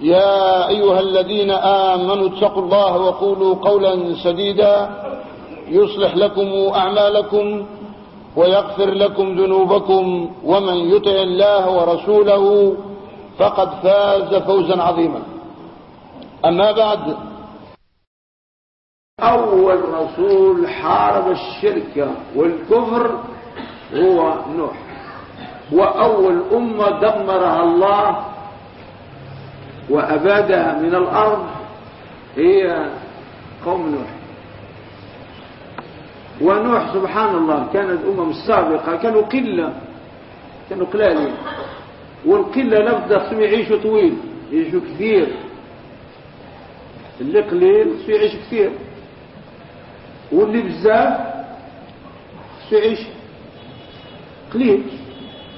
يا أيها الذين آمنوا اتقوا الله وقولوا قولا سديدا يصلح لكم أعمالكم ويغفر لكم ذنوبكم ومن يطع الله ورسوله فقد فاز فوزا عظيما. أما بعد أول رسول حارب الشرك والكفر هو نوح وأول أمة دمرها الله وأبادها من الأرض هي قوم نوح. ونوح سبحان الله كانت الأمم السابقة كانوا قلة كانوا قلالين والقلة لابد يعيشوا طويل يعيشوا كثير. اللي قليل يعيش كثير. واللي بزاف يعيش قليل.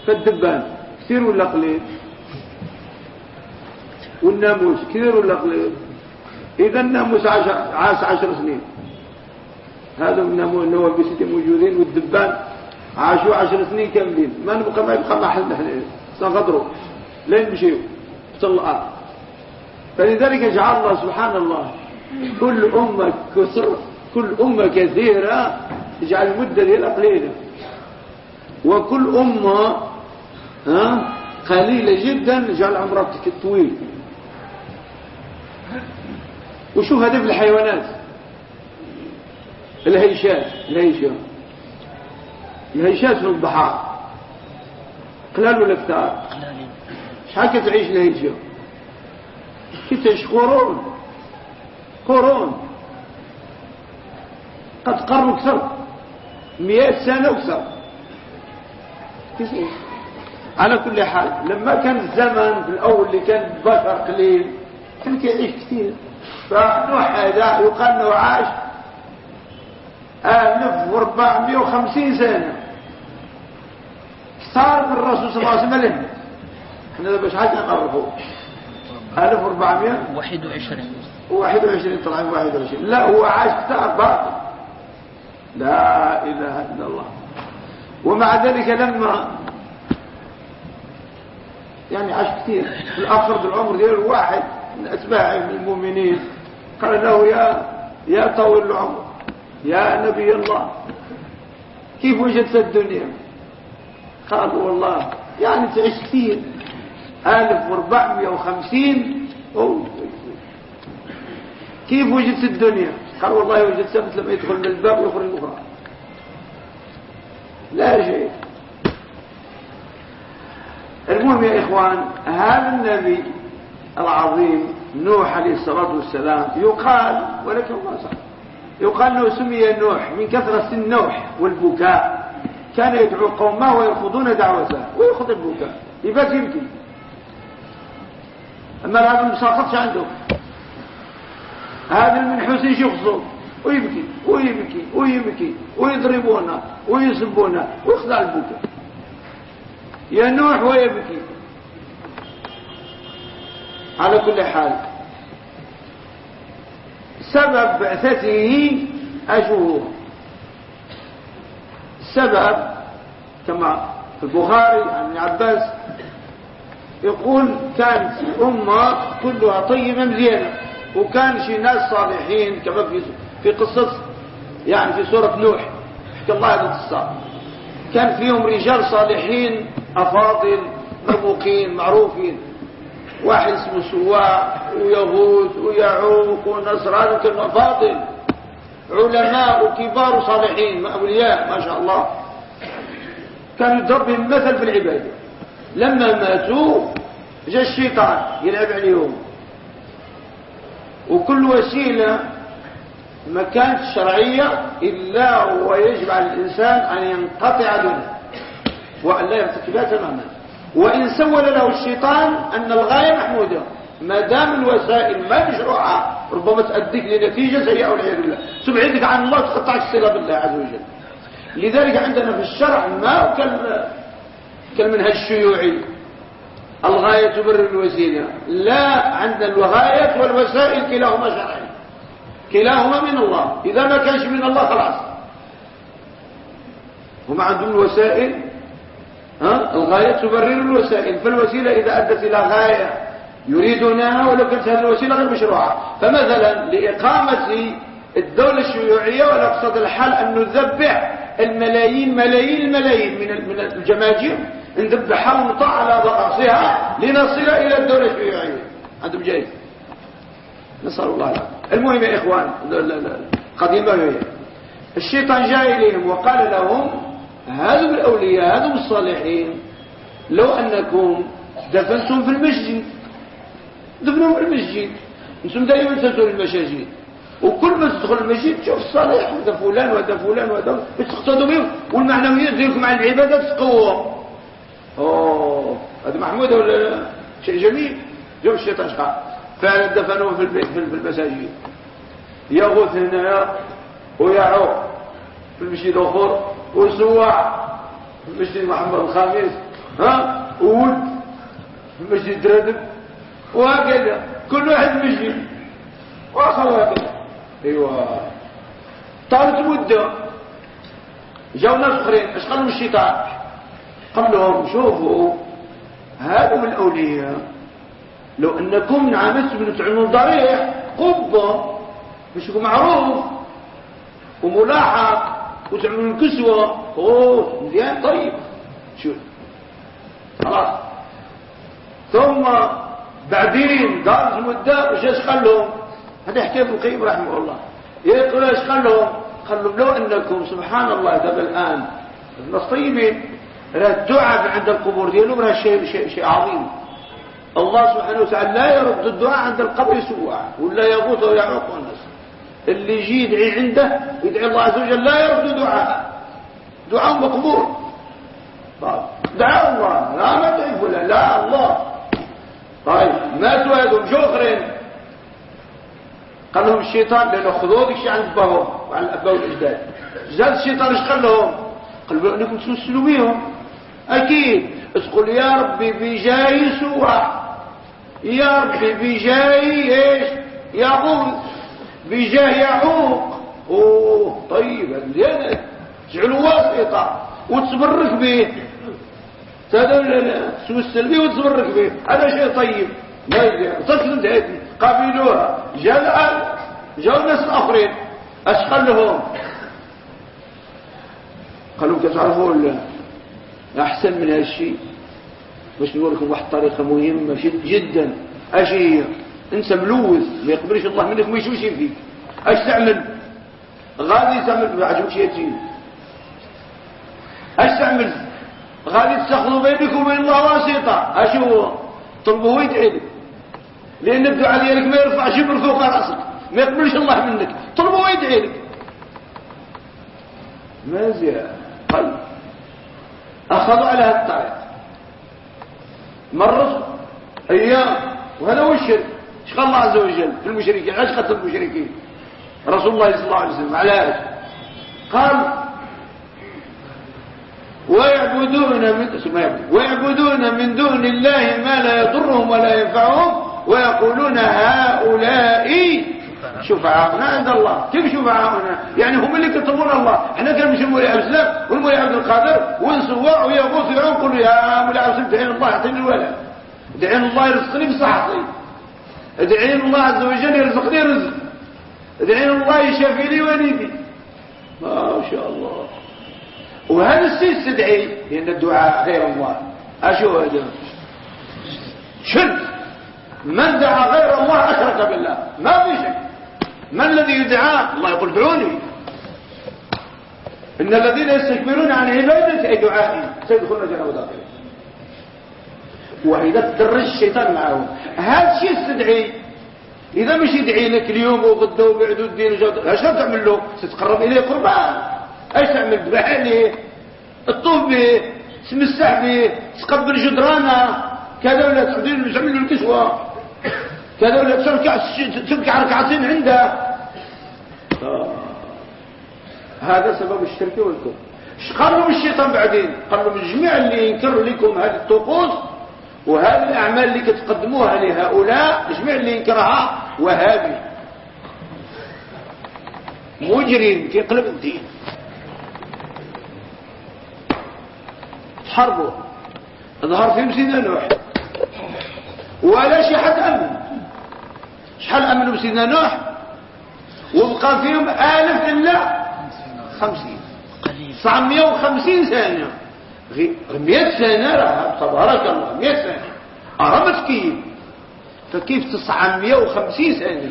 فالدبان كثير ولا قليل؟ والناموس كثير ولا قليل؟ إذا الناموس عاش عشر سنين. هذا النواب بسيتي موجودين والدبان عاشوا عشر سنين كاملين. ما نبقى ما يبقى محل نحن. سنغدروا. لين نمشيو الأرض فلذلك جعل الله سبحان الله كل أمة كسر كل أمة كثيرة تجعل المدة دي قليلة. وكل أمة ها قليلة جدا جعل عمرها طويل. وشوف هذا في الحيوانات؟ الهيشات الهيشات الهيشات في البحار. قلال ولا كثار شحال كتعيش الهيشة؟ كتعيش قرون. قرون. قد قروا كثر مئة سنة وكثر على كل حال لما كان الزمن في الأول اللي كان بشر قليل كان كيعيش كثير. فنوح هذا يقال انه عاش 1450 سنة. صار من الرسول صلى الله عليه وسلم. إحنا باش حاجة نقربه 1400 21 21 طلع 21 لا هو عاش كثار باطل. لا إله إلا الله. ومع ذلك لما يعني عاش كثير. في الأخر بالعمر ديال واحد من أتباعه من المؤمنين. قال له يا يا طويل العمر يا نبي الله كيف وجدت الدنيا؟ قال والله يعني تعيش كثير. 1450 أوه. كيف وجدت الدنيا؟ قال والله وجدت سبت لما يدخل من الباب ويخرج الأخرى لا شيء. المهم يا إخوان هذا النبي العظيم نوح عليه الصلاة والسلام يقال ولكن ما صح يقال إنه سمي نوح من كثرة النوح والبكاء. كان يدعو قومه ويرفضون دعوته ويأخذ البكاء. يبات يمكن. أما هذا المساقطش عنده هذا المنحوس يشخصه ويبكي ويبكي ويبكي ويضربونه ويسبونه ويخضع البكاء. ينوح ويبكي. على كل حال. سبب بعثته أشهر السبب كما في البخاري عن ابن عباس يقول كانت الأمة كلها طيبة مزيانة وكان شي ناس صالحين كما في في قصص يعني في سورة نوح حكى الله هذه القصة. كان فيهم رجال صالحين أفاضل مرموقين معروفين. واحد اسمه سواع ويغوث ويعوق ونصران وكانوا فاضل علماء وكبار صالحين أولياء ما شاء الله. كانوا يضرب مثل في العبادة. لما ماتوا جاء الشيطان يلعب عليهم. وكل وسيلة ما كانت شرعية إلا ويجب على الإنسان أن ينقطع دونه وأن لا يرتكبها تماما. وإن سول له الشيطان أن الغاية محمودة. ما دام الوسائل ما مشروعة ربما تؤديك لنتيجة سيئة والعياذ بالله. تبعدك عن الله تقطع الصلة بالله عز وجل. لذلك عندنا في الشرع ما كالمنهج الشيوعي الغاية تبرر الوسيلة لا عندنا الغاية والوسائل كلاهما شرعي. كلاهما من الله. إذا ما كانش من الله خلاص. هم عندهم الوسائل ها؟ الغاية تبرر الوسائل فالوسيلة إذا أدت إلى غاية يريدونها ولو كانت هذه الوسيلة غير مشروعة. فمثلا لإقامة الدولة الشيوعية والأقصد الحال أن نذبح الملايين ملايين الملايين من الجماجير نذبحها ونطع على رأسها لنصل إلى الدولة الشيوعية. عندهم جاي نسأل الله العافية. المهم يا إخوان قديمة الشيطان جاء إليهم وقال لهم هذم الأولياء هذم الصالحين لو أنكم دفنتم في المسجد دفنوا في المسجد. أنتم دائما تزوروا المساجد. وكل ما تدخل المسجد تشوف الصالح هذا فلان وهذا فلان وهذا تقتدوا بهم. والمعنويات ديالكم على العبادات تقوى. أوه هذا محمود ولا شيء جميل. جو الشيطان شقع فعلا دفنوه في البيت في المساجد. يغوث هنا ويعوق. في المسجد الآخر وسوع في المسجد محمد الخامس ها؟ وود في المسجد ردب وهكذا. كل واحد مسجد. واصل هكذا أيوه. طالت مدة. جاو ناس اخرين اش قالوا الشيطان قال لهم شوفوا من الأولياء. لو أنكم نعمتوا تعملوا ضريح قبة مش معروف. وملاحق. وتعملوا الكسوة أوه مزيان طيب. شوف خلاص. ثم بعدين دارت المدة وش إيش قال لهم؟ هذا حكاية ابن القيم رحمه الله. يقول إيش قال لهم؟ قال لهم لو أنكم سبحان الله دابا الان الناس طيبين الدعاء عند القبور ديالهم راه شيء شيء شيء عظيم. الله سبحانه وتعالى لا يرد الدعاء عند القبر سوء ولا يغوث ويعوق الناس اللي يجي يدعي عنده يدعي الله عز وجل لا يرد دعاء. دعاء مقبول. طيب. دعاء الله. لا تعرف فلان لا الله. طيب. ماتوا هذول شو اخرين قال لهم الشيطان لأنه خذوا ذيك الشيء عند اباهم وعن الاباء والاجداد زاد الشيطان إيش قال لهم؟ قال لهم إنكم تمثلوا بهم. أكيد. تقول يا ربي بجاي سوى يا ربي بجاي إيش؟ يا غول بجاه يعوق. أوه طيب زين جعلوا واسطة. وتبرك به توسل به وتبرك به هذا شيء طيب. ما يجي. تصل هذه. قابلوها. جاء الان جاء الناس الاخرين اشقل لهم. قالوا تعرفوا أحسن من هالشيء باش نقول لكم واحد الطريقة مهمة جدا. اش هي انت ملوث ما يقبلش الله منك ما يشوش فيك. اش تعمل؟ غادي تعمل ما عجبكش يتيم اش تعمل؟ غادي تستخدموا بينك وبين الله واسطه اش هو؟ طلبه يدعي لك لأن الدعاء ديالك ما يرفعش من فوق رأسك. ما يقبلش الله منك. طلبه يدعي لك مازال قلب أخذوا على هذا الطريق. مروا أيام. وهذا هو الشرك. قال الله عز وجل في المشركين علاش قتل المشركين. رسول الله صلى الله عليه وسلم على إيش قال ويعبدون من ويعبدون من دون الله ما لا يضرهم ولا ينفعهم ويقولون هؤلاء شفعاؤنا عند الله. كيف شفعاؤنا؟ يعني هم اللي كتبون الله. إحنا كنمشي لمولي عبد السلام والمولي عبد القادر. ونسوع ويغوث ويعون نقول يا مولي عبد السلام دعين الله يعطيني الولد دعين الله يرزقني بصحتي. ادعين الله عز وجل يرزقني رزق. ادعين الله يشافي لي وليدي ما شاء الله. وهذا السيد تدعي لأن الدعاء غير الله. أشو هذا؟ شرك. من دعا غير الله أشرك بالله. ما في شك. من الذي يدعى؟ الله يقول ادعوني. إن الذين يستكبرون عن عبادتي أي دعائي سيدخلون جنة داخل وإذا تدرج الشيطان معهم هذا الشيء يستدعي إذا مش يدعي لك اليوم وغدا وبعد الدين وجود إيش تعمل له؟ تتقرب إليه قربان. إيش تعمل؟ تذبح عليه. الطوف به. تمسح به. تقبل جدرانه. كذا ولا تعمل له الكسوة. كذا ولا تركع ركعتين عنده. هذا سبب الشرك والكفر. إيش قال الشيطان بعدين قال الجميع اللي ينكر لكم هذه الطقوس وهذه الأعمال اللي كتقدموها لهؤلاء الجميع اللي ينكرها وهابي مجرم كيقلب الدين. تحربوا ظهر فيهم سيدنا نوح. ولا شي حد آمن. شحال امنوا بسيدنا نوح؟ وبقى فيهم ألف إلا خمسين. تسعمية وخمسين سنة مئة سنة راه تبارك الله مئة سنة. أرمت كيف؟ فكيف تسعمية وخمسين سنة.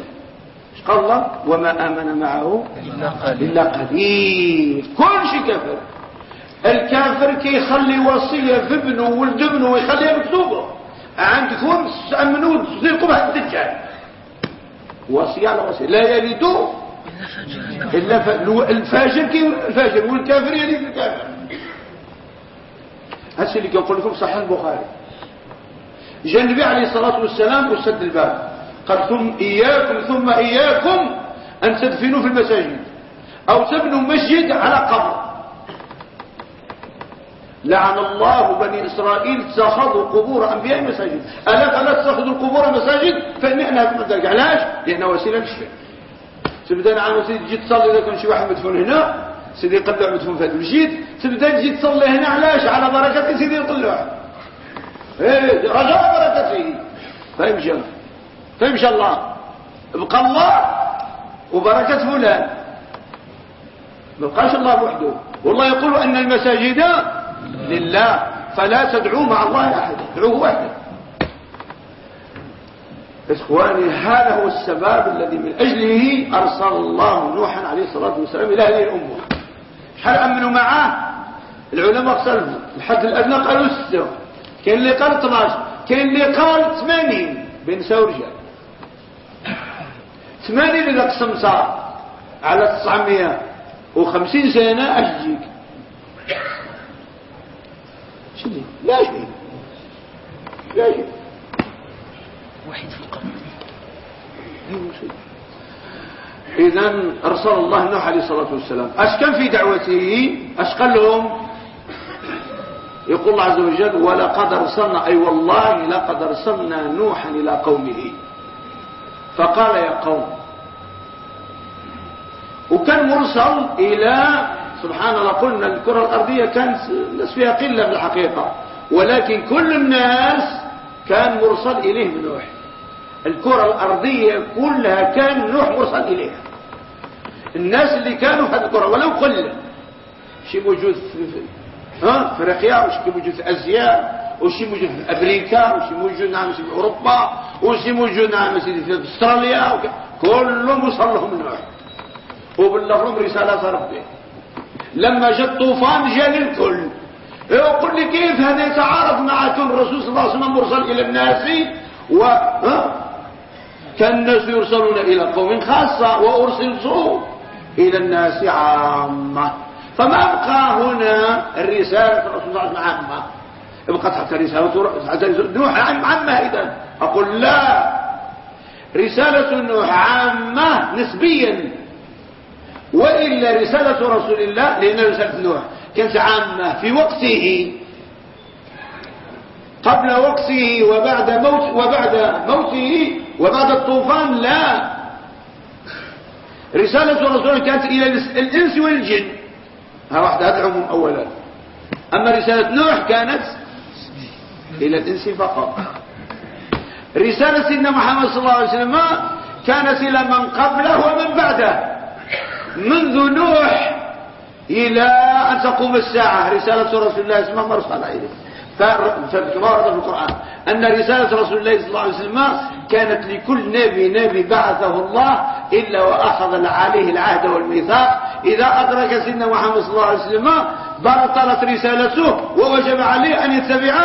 إيش قال الله؟ وما آمن معه إلا قليل. كل شيء كفر الكافر كيخلي وصية في ابنه وولد ابنه ويخليها مكتوبة. عندكم تأمنوا تصدقوا بها الدجال. وصية على وصية. لا يلدوا إلا الفاجر كي الفاجر والكافر يلد الكافر. هذا اللي كنقول لكم صحيح البخاري. جاء النبي عليه الصلاة والسلام وسد الباب. قال ثم إياكم ثم إياكم أن تدفنوا في المساجد أو تبنوا مسجد على قبر. لعن الله بني إسرائيل اتخذوا قبور أنبياء مساجد ألا فلا تتخذوا القبور مساجد؟ إحنا في ذلك علاش؟ لأنها وسيلة للشرك. تبدأ عن وسيلة تجي تصلي إذا كان شي واحد مدفون هنا سيدي يقلع مدفون هذا المسجد تبدا تجي تصلي هنا علاش؟ على بركة سيدي يقلع إيه رجاء بركته. فيمشي فيمشي الله. ابقى الله وبركة فلان. ما بقاش الله وحده. والله يقول أن المساجد لله فلا تدعوا مع الله أحد. ادعوه وحده إخواني هذا هو السبب الذي من أجله أرسل الله نوحا عليه الصلاة والسلام إلى هذه الأمة. هل أمنوا معاه. العلماء اختلفوا الحد الأدنى قالوا ستة كاين اللي قال 12 كاين اللي قال 80 بين نساء ورجال 80 إذا قسمتها على 950 سنة أش تجيك شنو لا شيء لا شيء واحد في القرن اذا أرسل الله نوح عليه الصلاة والسلام. أش كان في دعوته؟ أش قال لهم؟ يقول الله عز وجل ولقد ارسلنا أي والله لقد أرسلنا نوحا إلى قومه. فقال يا قوم وكان مرسل إلى سبحان الله قلنا الكرة الأرضية كانت الناس فيها قلة في الحقيقة ولكن كل الناس كان مرسل اليهم نوح. الكرة الأرضية كلها كان نوح مرسل إليها. الناس اللي كانوا في الكرة ولو قلة. شيء موجود في أفريقيا وشي موجود في أسيا وشي موجود في أمريكا وشي موجود نعم في أوروبا وشي موجود نعم في أستراليا كلهم وصل لهم نوح وبلغهم رسالة ربي. لما جاء الطوفان جاء للكل يقول لي كيف هذا يتعارض مع كل الرسول صلى الله عليه وسلم مرسل إلى الناس و كان الناس يرسلون إلى قوم خاصة وارسلوا إلى الناس عامة. فما بقى هنا الرسالة الرسول صلى الله عليه وسلم؟ عامة. بقت حتى رسالة حتى نوح عامة إذا أقول لا. رسالة نوح عامة نسبيا. وإلا رسالة رسول الله لأن رسالة نوح. كانت عامة في وقته. قبل وقته وبعد موت وبعد موته وبعد الطوفان لا. رسالة رسول الله كانت إلى الإنس والجن. ها واحد هذا العموم اولا. أما رسالة نوح كانت إلى الإنس فقط. رسالة سيدنا محمد صلى الله عليه وسلم كانت إلى من قبله ومن بعده. منذ نوح إلى أن تقوم الساعة. رسالة رسول الله اسمها مرسل اليه ورد في القرآن. أن رسالة رسول الله صلى الله عليه وسلم كانت لكل نبي نبي بعثه الله إلا وأخذ عليه العهد والميثاق. إذا أدرك سيدنا محمد صلى الله عليه وسلم بطلت رسالته ووجب عليه أن يتبع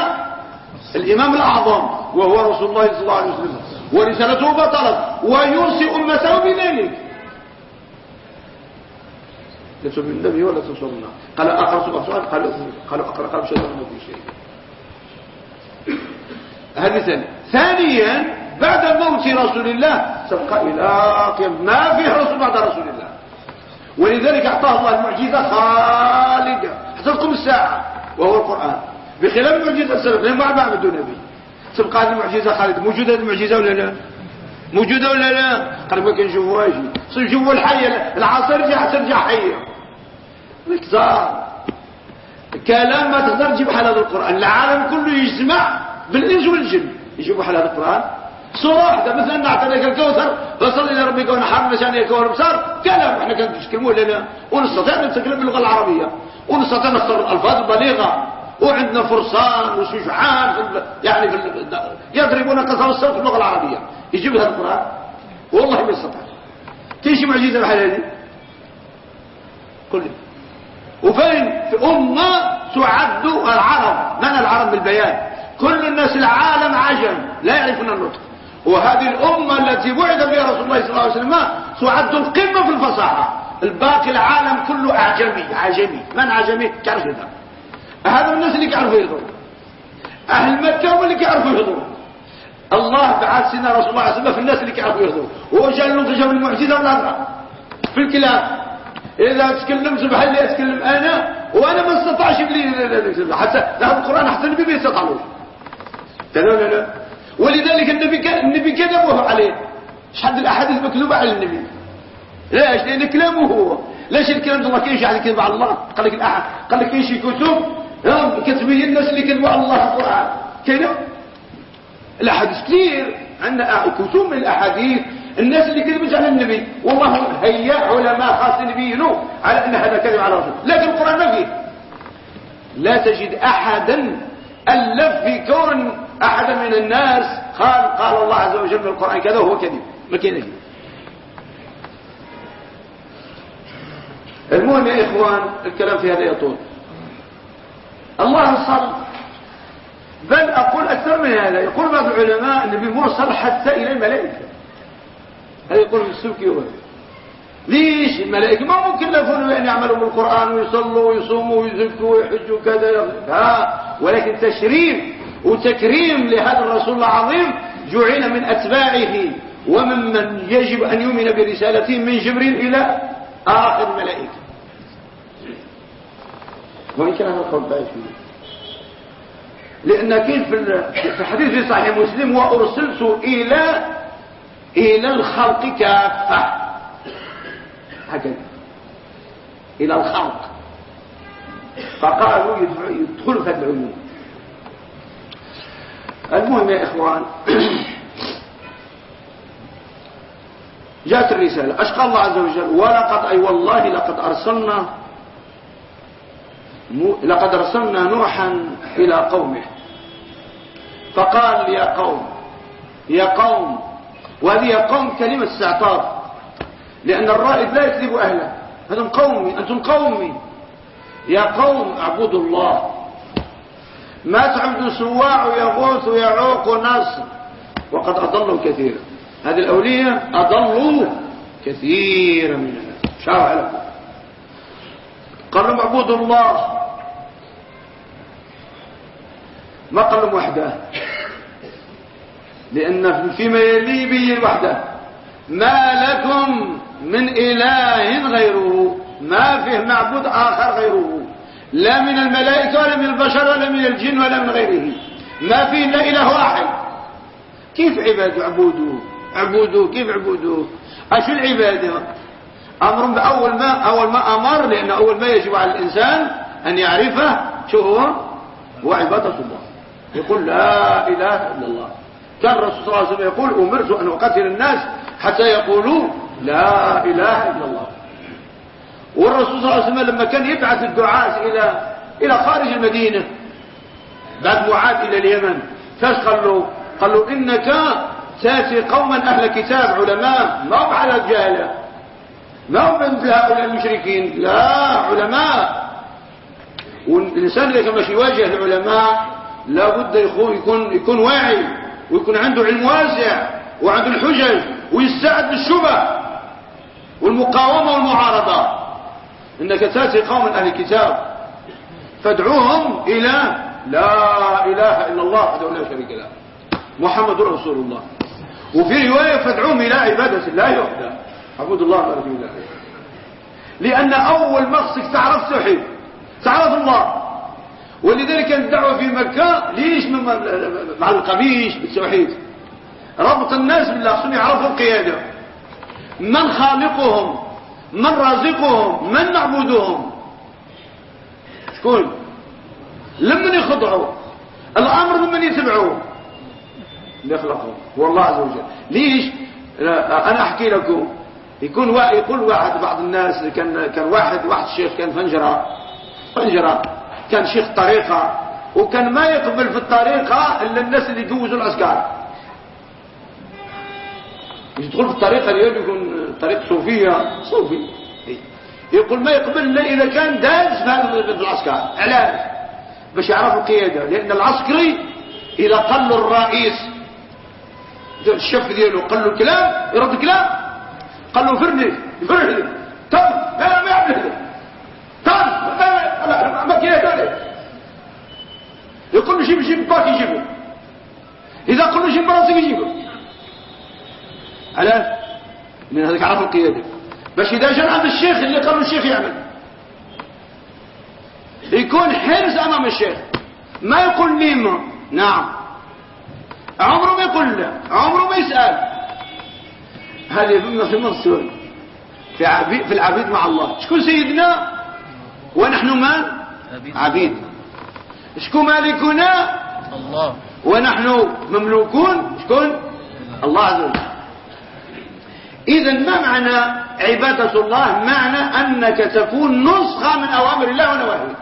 الإمام الأعظم وهو رسول الله صلى الله عليه وسلم. ورسالته بطلت. ويرسي أمته بذلك. ليسوا من النبي ولا تنصرنا. قال أقرأ سؤال قال أقرأ شيء ما في شيء هذه ثانية. ثانيا بعد موت رسول الله سبق إلى قيام ما فيه رسول بعد رسول الله. ولذلك أعطاه الله المعجزة خالدة. حتى تقوم الساعة وهو القرآن. بخلاف المعجزة السابقة لأن ما عبد نبي تبقى هذه المعجزة خالدة. موجودة المعجزة ولا لا؟ موجودة ولا لا؟ قال ما كنشوفوهاش نشوفوا الحية العصر رجع ترجع حية مكتار كلام ما تقدر تجيب حال هذا القرآن. العالم كله يجمع بالإنس والجن يجيبوا حال هذا القرآن. صورة واحدة مثلا نعطيك الكوثر فصل إلى ربك ونحر مشان يكون بصار. كلام إحنا كنت نتكلموا لنا ونستطيع نتكلم باللغة العربية. ونستطيع نختار الألفاظ البليغة. وعندنا فرسان وشجعان في يعني في يضربون قصر الصوت في اللغة العربية. يجيب هذا القرآن. والله ما يستطيع. تيجي معجزة بحال هذه كله وفين؟ في أمة تعد العرب. من العرب بالبيان؟ كل الناس العالم عجم لا يعرفون النطق وهذه الأمة التي بعث بها رسول الله صلى الله عليه وسلم تعد القمة في الفصاحة الباقي العالم كله أعجمي عجمي من عجمي تعرف هذا هذا الناس اللي يعرفوا يهضروا أهل مكة هم اللي يعرفوا يهضروا الله بعث سيدنا رسول الله عليه وسلم في الناس اللي يعرفوا يهضروا هو جاء لهم المعجزة والهضرة في الكلام إذا تكلمت بحال اللي أتكلم أنا وأنا ما استطعش بلي حتى لا القرآن حتى النبي ما لا لا لا ولذلك النبي النبي كذبه عليه شحال الأحاديث مكذوبة على النبي؟ ليش؟ لأن كلامه هو. ليش الكلام ده ما كاينش على كذب على الله؟ قال لك الأحد قال لك كاين شي كتب كتبين الناس اللي كذبوا على الله القرآن. كاينة الأحاديث كثير. عندنا كتب من الأحاديث. الناس اللي كذبت على النبي. والله هيا علماء خاصين يبينوا على أن هذا كذب على الرسول. لكن القرآن ما فيه. لا تجد أحدا ألف في كون احدا من الناس قال قال الله عز وجل في القرآن كذا وهو كذب. ما كاين المهم يا إخوان الكلام في هذا يطول. الله صل. بل أقول أكثر من هذا. يقول بعض العلماء النبي مرسل حتى إلى الملائكة. هذا يقول السبكي هو ليش؟ الملائكة ما ممكن لفون أن يعملوا بالقرآن ويصلوا ويصوموا ويزكوا ويحجوا كذا ها؟ ولكن تشريف وتكريم لهذا الرسول العظيم جعل من أتباعه وممن يجب أن يؤمن برسالته من جبريل إلى آخر الملائكة وإن كان هذا القول لأن كيف في الحديث في صحيح مسلم وأرسلت إلى إلى الخلق كافة. هكذا. إلى الخلق. فقالوا يدخل في العلوم المهم يا إخوان جاءت الرسالة. أشقى الله عز وجل ولقد أي والله لقد أرسلنا لقد أرسلنا نوحا إلى قومه. فقال يا قوم يا قوم وهذه قوم كلمة استعطاف لأن الرائد لا يكذب أهله. هذم قومي أنتم قومي. يا قوم اعبدوا الله. ما تعبدوا سواع يغوث ويعوق ونصر وقد أضلوا كثيرا هذه الأولية أضلوا كثيرا من الناس. شارع لكم. قال لهم اعبدوا الله. ما قال لهم وحده؟ لأن فيما يلي به وحده ما لكم من إله غيره. ما فيه معبود آخر غيره. لا من الملائكة ولا من البشر ولا من الجن ولا من غيره. ما فيه إلا إله واحد. كيف عبادوا عبودوه عبودوه كيف عبودوه أشو العبادة؟ أمر بأول ما أول ما أمر لأن أول ما يجب على الإنسان أن يعرفه شو هو؟ هو عبادة الله. يقول لا إله إلا الله. كان الرسول صلى الله عليه وسلم يقول أمرت أن أقتل الناس حتى يقولوا لا إله إلا الله. والرسول صلى الله عليه وسلم لما كان يبعث الدعاة إلى إلى خارج المدينة بعد معاد إلى اليمن فاش قال له قال له إنك تأتي قوما أهل كتاب علماء ما هم على الجاهلة ما هم مثل هؤلاء المشركين؟ لا علماء. والإنسان اللي كما يواجه العلماء لابد يكون يكون يكون واعي ويكون عنده علم واسع وعنده الحجج ويستعد للشبه والمقاومة والمعارضة. إنك تأتي قوم أهل الكتاب فادعوهم إلى لا إله إلا الله وحده لا شريك له محمد رسول الله. وفي رواية فادعوهم إلى عبادة الله وحده. عبود الله بارك الله لأن أول مقصد تعرف توحيد تعرف الله. ولذلك الدعوة في مكة ليش مع القبيش بالتوحيد؟ ربط الناس بالله عشان يعرفوا القيادة. من خالقهم؟ من رازقهم؟ من معبودهم شكون؟ لمن يخضعوا؟ الأمر ممن يتبعوه؟ اللي خلقهم هو الله عز وجل. ليش؟ أنا أحكي لكم. يكون يقول واحد بعض الناس كان كان واحد واحد الشيخ كان فنجره فنجره كان شيخ طريقة. وكان ما يقبل في الطريقة إلا الناس اللي يجوزوا العسكر يدخل في الطريقة اللي يكون طريق صوفيه صوفي. يقول ما يقبل الا إذا كان دارس في العسكر علاش باش يعرفوا القيادة. لأن العسكري إذا قال له الرئيس الشف ديالو قال له كلام يرد كلام. قال له فرني فرني. تم. لا ما يعمل تم. ما كيادة يقول له جيب جيب باك يجيبه إذا قل له جيب براسك يجيبه علاش من هذاك عرف القيادة. باش إذا جاء عند الشيخ اللي له الشيخ يعمل. يكون حرص أمام الشيخ. ما يقول ميمه نعم. عمره ما يقول لا. عمره ما يسأل. هذه في منصور؟ في عبيد في العبيد مع الله. شكون سيدنا؟ ونحن من؟ عبيد. شكون مالكنا؟ الله. ونحن مملوكون؟ شكون؟ الله عز وجل. اذا ما معنى عبادة الله؟ معنى أنك تكون نسخة من أوامر الله ونواهيه.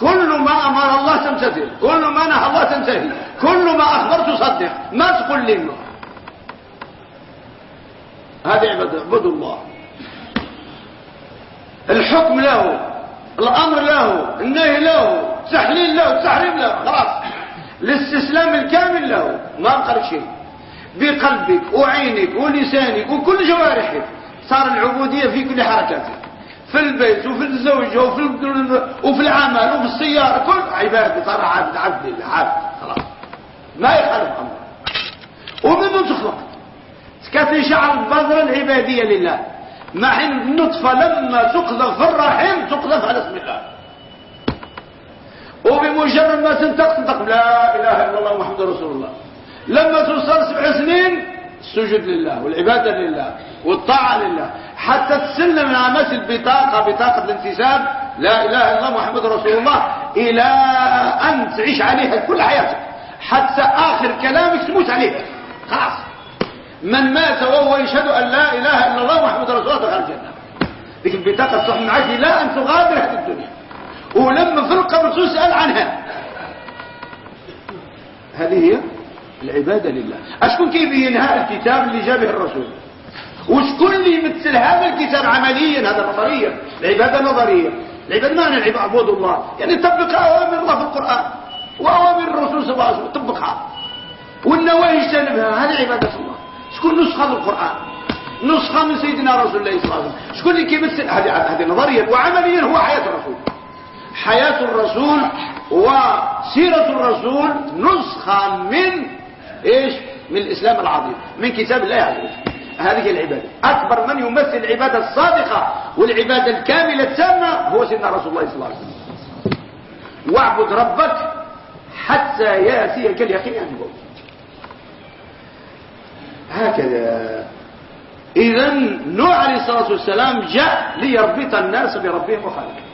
كل ما أمر الله تمتثل كل ما نهى الله تنتهي. كل ما اخبر تصدق ما تقول لي هذه عبادة. عبد الله. الحكم له. الأمر له. النهي له. تحليل له. تحريم له. خلاص. الاستسلام الكامل له. ما بقى شيء. بقلبك وعينك ولسانك وكل جوارحك. صار العبودية في كل حركاتك في البيت وفي الزوجة وفي, وفي العمل وفي السيارة. كل عبادة صار عبد عبد الله عبد خلاص. ما يخالف أمر ومنذ تخلق كانت شعر البذرة العبادية لله. مع النطفة لما تقذف في الرحم تقذف على اسم الله. وبمجرد ما تنتق تنتق لا إله إلا الله محمد رسول الله. لما توصل سبع سنين السجود لله والعبادة لله والطاعة لله. حتى تسلم من عمس البطاقة بطاقة الانتساب لا إله إلا الله محمد رسول الله إلى أن تعيش عليها كل حياتك. حتى آخر كلامك تموت عليها. خلاص. من مات وهو يشهد أن لا إله إلا الله محمد رسول الله دخل الجنة. لكن البطاقة من عجل لا أن تغادر هذه الدنيا. ولما في القبر تسأل عنها. هذه هي؟ العبادة لله. أشكون كيف ينهى الكتاب اللي جابه الرسول. وشكون اللي يمثل هذا الكتاب عمليا هذا نظريا. العبادة نظرية. العبادة معنى العبادة عبود الله. يعني طبق أوامر الله في القرآن وأوامر الرسول صلى الله عليه وسلم. طبقها والنواهي اجتنبها هذه عبادة الله. شكون نسخة القرآن. نسخة من سيدنا رسول الله صلى الله عليه وسلم. شكون اللي كيمثل هذه نظريا. وعمليا هو حياة الرسول. حياة الرسول وسيرة الرسول نسخة من إيش؟ من الإسلام العظيم من كتاب الله عز وجل. هذه العبادة. أكبر من يمثل العبادة الصادقة والعبادة الكاملة التامة هو سيدنا رسول الله صلى الله عليه وسلم. واعبد ربك حتى يأتيك اليقين عن الموت هكذا. اذا نوح عليه الصلاة والسلام جاء ليربط الناس بربهم وخالقهم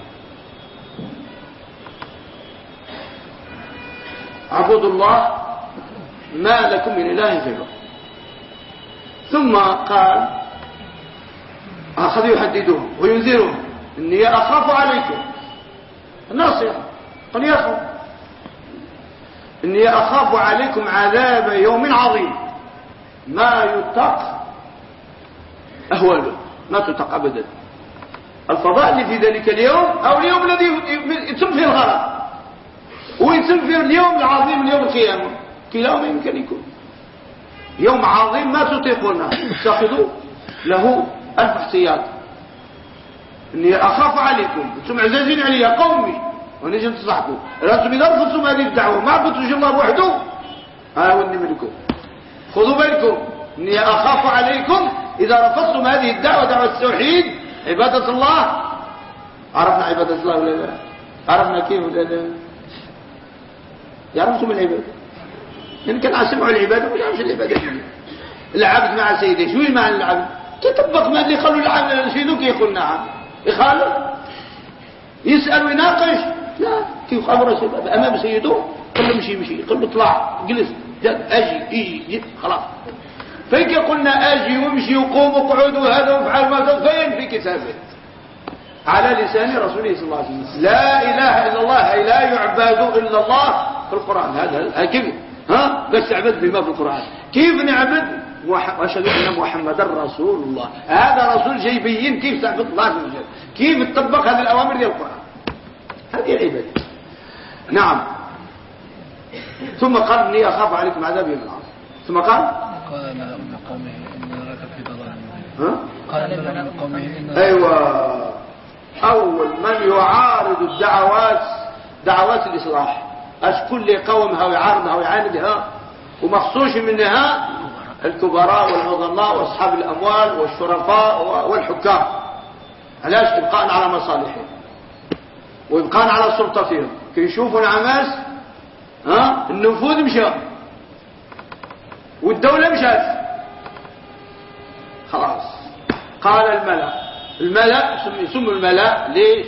اعبدوا الله ما لكم من إله غيره. ثم قال أخذوا يحددون وينذرون إني أخاف عليكم. الناصية. قال يخاف إني أخاف عليكم عذاب يوم عظيم. ما يطق أهواله ما تطق أبدا. الفضاء في ذلك اليوم أو اليوم الذي يتم فيه الغرق؟ ويتم فيه اليوم العظيم اليوم القيامة. كلاهما يمكن يكون يوم عظيم ما تطيقونه. اتخذوا له ألف احتياط. إني أخاف عليكم. أنتم عزازين علي قومي. ونجي نتصحكم أنتم إذا رفضتم هذه الدعوة. ما عبدتوش الله وحده. ها هو منكم. خذوا بالكم. إني أخاف عليكم. إذا رفضتم هذه الدعوة دعوة التوحيد عبادة الله. عرفنا عبادة الله ولا لا؟ عرفنا كيف ولا لا؟ يعرفكم العبادة. إن كان أسمعوا العبادة ولا مش العبادة. العبد مع سيده شو معنى العبد؟ تطبق ما اللي قالوا العبد سيدك يقول نعم يخالف؟ يسأل ويناقش؟ لا كيف رسول أمام سيده قال له مشي مشي قال له اطلع جلس أجي إيجي خلاص. فين قلنا أجي وامشي وقوم وقعود وهذا وافعل ما فين؟ في كتابه. على لسان رسوله صلى الله عليه وسلم. لا إله إلا الله أي لا يعبد إلا الله في القرآن. هذا كيف ها؟ بس عبد بما في القرآن. كيف نعبد؟ وأشهد أن محمدا رسول الله. هذا رسول جاي بين. كيف تعبد الله عز وجل؟ كيف تطبق هذه الأوامر ديال القران هذه العباده نعم. ثم قال إني أخاف عليكم عذاب يوم العظيم. ثم قال قال من قومه إن نراك في ضلال. ها؟ قال من قومه إن أيوه. أول من يعارض الدعوات دعوات الإصلاح. أش كل قوم هاو يعارضها ويعاندها ومخصوش منها الكبراء والعظماء وأصحاب الأموال والشرفاء والحكام. علاش؟ إبقاء على مصالحهم. وإبقاء على سلطتهم كي يشوفوا العماس ها؟ النفوذ مشى. والدولة مشات. خلاص. قال الملأ. الملأ يسموا الملأ ليه؟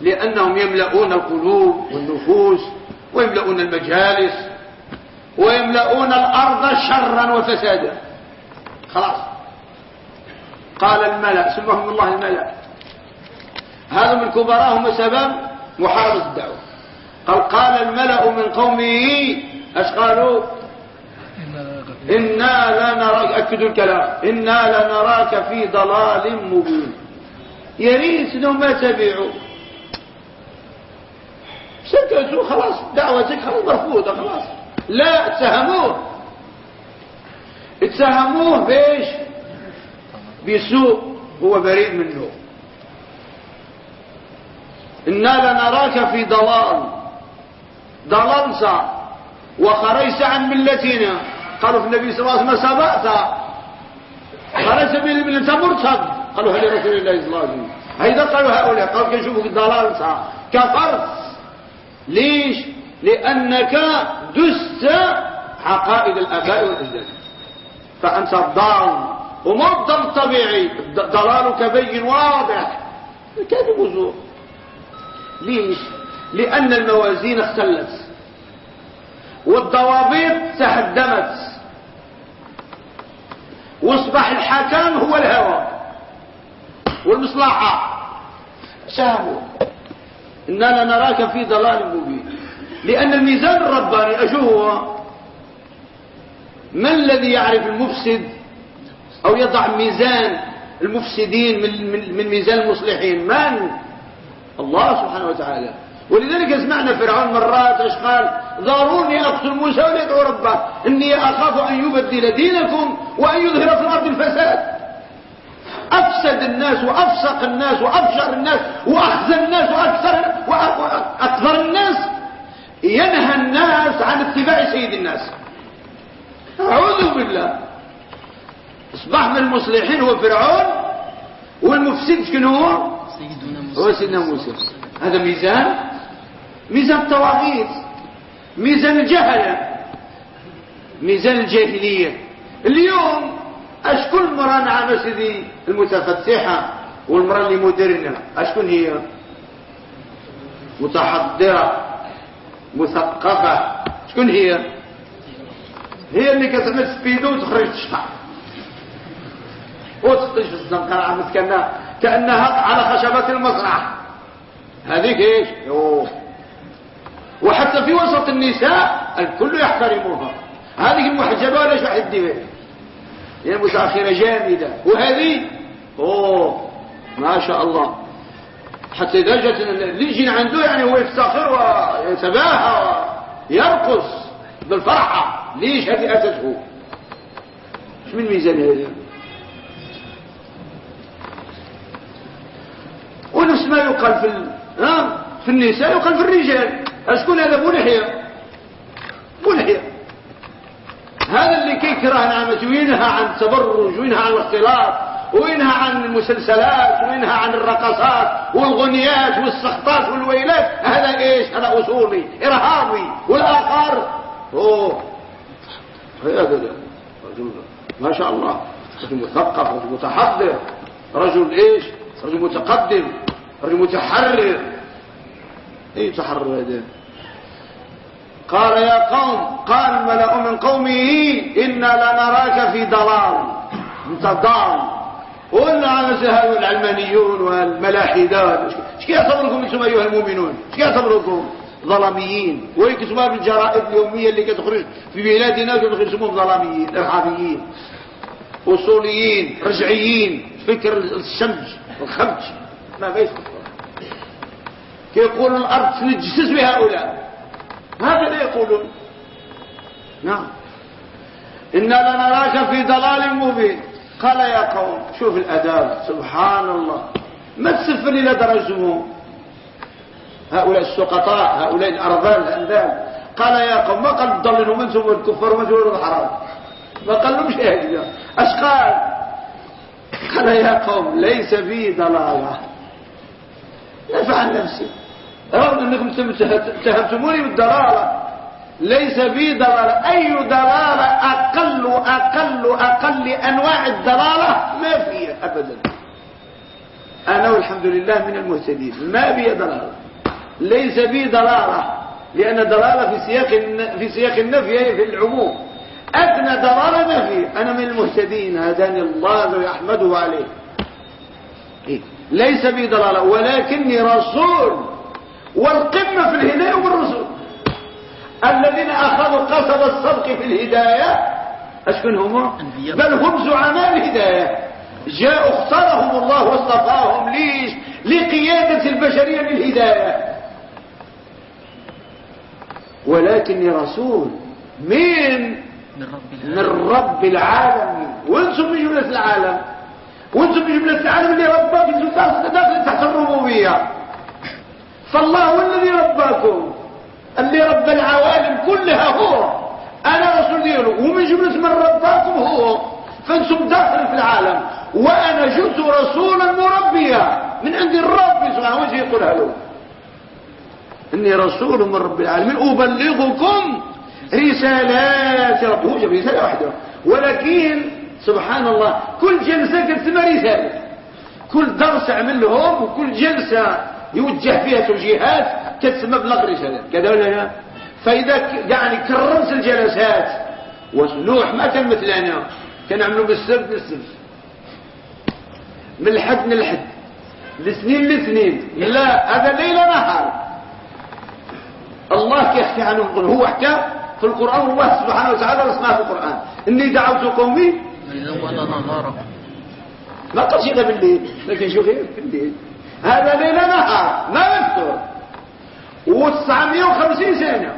لأنهم يملؤون القلوب والنفوس ويملؤون المجالس ويملؤون الأرض شرا وفسادا. خلاص. قال الملأ سمهم الله الملأ. هذا من كبراء هم سبب محاربة الدعوة. قال قال الملأ من قومه إيش قالوا؟ إنا لا نراك أكدوا الكلام. إنا لنراك في ضلال مبين. إنهم ما تبعوا سكتوا خلاص دعوتك خلاص مرفوضة خلاص. لا اتهموه اتهموه بإيش؟ بسوء. هو بريء منه. إنا لنراك في ضلال. ضللت وخرجت عن ملتنا. قالوا في النبي صلى الله عليه وسلم سبأت. خرجت من الملة مرتد. قالوا هل رسول الله صلى الله عليه وسلم؟ هيدا قالوا هؤلاء. قالوا كنشوفوا ضلالت كفرت. ليش؟ لأنك دست عقائد الآباء والأجداد. فأنت ضال وما طبيعي. ضلالك بين واضح. كذب وزور ليش؟ لأن الموازين اختلت. والضوابط تهدمت. واصبح الحكام هو الهوى والمصلحة. ساموا إننا نراك في ضلال مبين. لأن الميزان الرباني أشو هو؟ من الذي يعرف المفسد أو يضع ميزان المفسدين من, من, من ميزان المصلحين؟ من؟ الله سبحانه وتعالى. ولذلك سمعنا فرعون مرات إيش قال؟ ضاروني أقتل موسى وليدعو ربه إني أخاف أن يبدل دينكم وأن يظهر في الأرض الفساد. افسد الناس وأفسق الناس وافشر الناس واخزى الناس وأكثر وأكثر الناس. ينهى الناس عن اتباع سيد الناس. أعوذ بالله. أصبح من المصلحين هو فرعون والمفسد شنو هو؟ سيدنا هو سيدنا موسى. هذا ميزان. ميزان الطواغيت ميزان الجهلة ميزان الجاهلية. اليوم أشكون المرأة نعم سيدي المتفتحة والمرأة اللي مودرنة أشكون هي؟ متحضرة مثقفة. شكون هي؟ هي اللي كتعمل سبيدو وتخرج تشطح وتطيش في الزنقة عمت كأنها, على خشبة المسرح هذيك إيش. وحتى في وسط النساء الكل يحترمها هذه المحجبة ليش واحد ديها هي متأخرة جامدة. وهذه؟ أوه ما شاء الله. حتى جت اللي يجي عنده يعني هو يفتخر ويتباهى ويرقص بالفرحة. ليش هذه أتته من ميزان هذه؟ ونفس ما يقال في في النساء يقال في الرجال. أشكون هذا؟ ابو لحيه ابو لحيه هذا اللي كيكره نعمته وينهى عن التبرج وينهى عن الاختلاط وينهى عن المسلسلات وينهى عن الرقصات والغنيات والسخطات والويلات هذا إيش؟ هذا أصولي إرهابي والآخر. أوه. رجل ما شاء الله. رجل مثقف رجل متحضر. رجل إيش؟ رجل متقدم. رجل متحرر. اي تحرر هذا؟ قال يا قوم قال الملأ من قومه إنا لنراك في ضلال. أنت ضال. قلنا على هؤلاء العلمانيون والملاحدات. إيش يعتبركم أنتم أيها المؤمنون؟ إيش يعتبركم ظلاميين. ويكتبها بالجرائد اليومية اللي كتخرج في بلادنا يسموهم ظلاميين إرهابيين أصوليين رجعيين. فكر الشمج الخمج ما بيس كيقولوا الأرض تنجسس بهؤلاء. هكذا يقولون. نعم. إنا لنراك في ضلال مبين. قال يا قوم شوف الأداب. سبحان الله ما تسفل إلى درجهم هؤلاء السقطاء هؤلاء الأرذال الأندال قال يا قوم ما قال تضللوا من سوى الكفر ومن سوى الحرام؟ ما قال لهم شيء. هكذا اش قال قال يا قوم ليس بي ضلالة. نفع نفسي رغم أنكم اتهمتموني بالضلاله ليس بي ضلاله أي ضلاله أقل أقل أقل أنواع الضلاله ما فيها ابدا. أنا والحمد لله من المهتدين. ما بي ضلاله ليس بي ضلاله لأن ضلاله في سياق في سياق النفي في العموم. أدنى ضلاله ما فيه أنا من المهتدين. هداني الله ويحمده عليه. إيه؟ ليس بي ضلاله ولكني رسول. والقمة في الهداية والرسل الذين أخذوا قصب الصدق في الهداية أشكن هم بل هم زعماء الهداية. جاءوا اختارهم الله واصطفاهم ليش؟ لقيادة البشرية للهداية ولكني رسول من؟ من رب العالمين. وأنتم من جملة العالم. وأنتم من جملة العالم اللي ربك أنتم داخل تحت الربوبية. فالله هو الذي رباكم. اللي رب العوالم كلها هو. أنا رسول دياله ومن جملة من رباكم هو؟ فانتم داخل في العالم. وأنا جئت رسولا مربيا. من عند الرب سبحانه وجه يقولها له إني رسول من رب العالمين. أبلغكم رسالات رب هو جاب رسالة واحدة. ولكن سبحان الله كل جلسة كتسمى رسالة. كل درس عمل لهم وكل جلسة يوجه فيها توجيهات كتسمى بلغ رسالة كذا ولا لا؟ فإذا يعني كرمت الجلسات ونوح ما كان مثلنا كان عملوا بالسبت للسبت من الحد للحد لسنين لسنين لا هذا ليلة نهار. الله كيحكي عنه هو حكى في القرآن الله سبحانه وتعالى اسمها في القرآن. إني دعوت قومي ما قالش هذا بالليل لكن شو غير بالليل هذا ليل نهار. ما يفتر و950 سنة.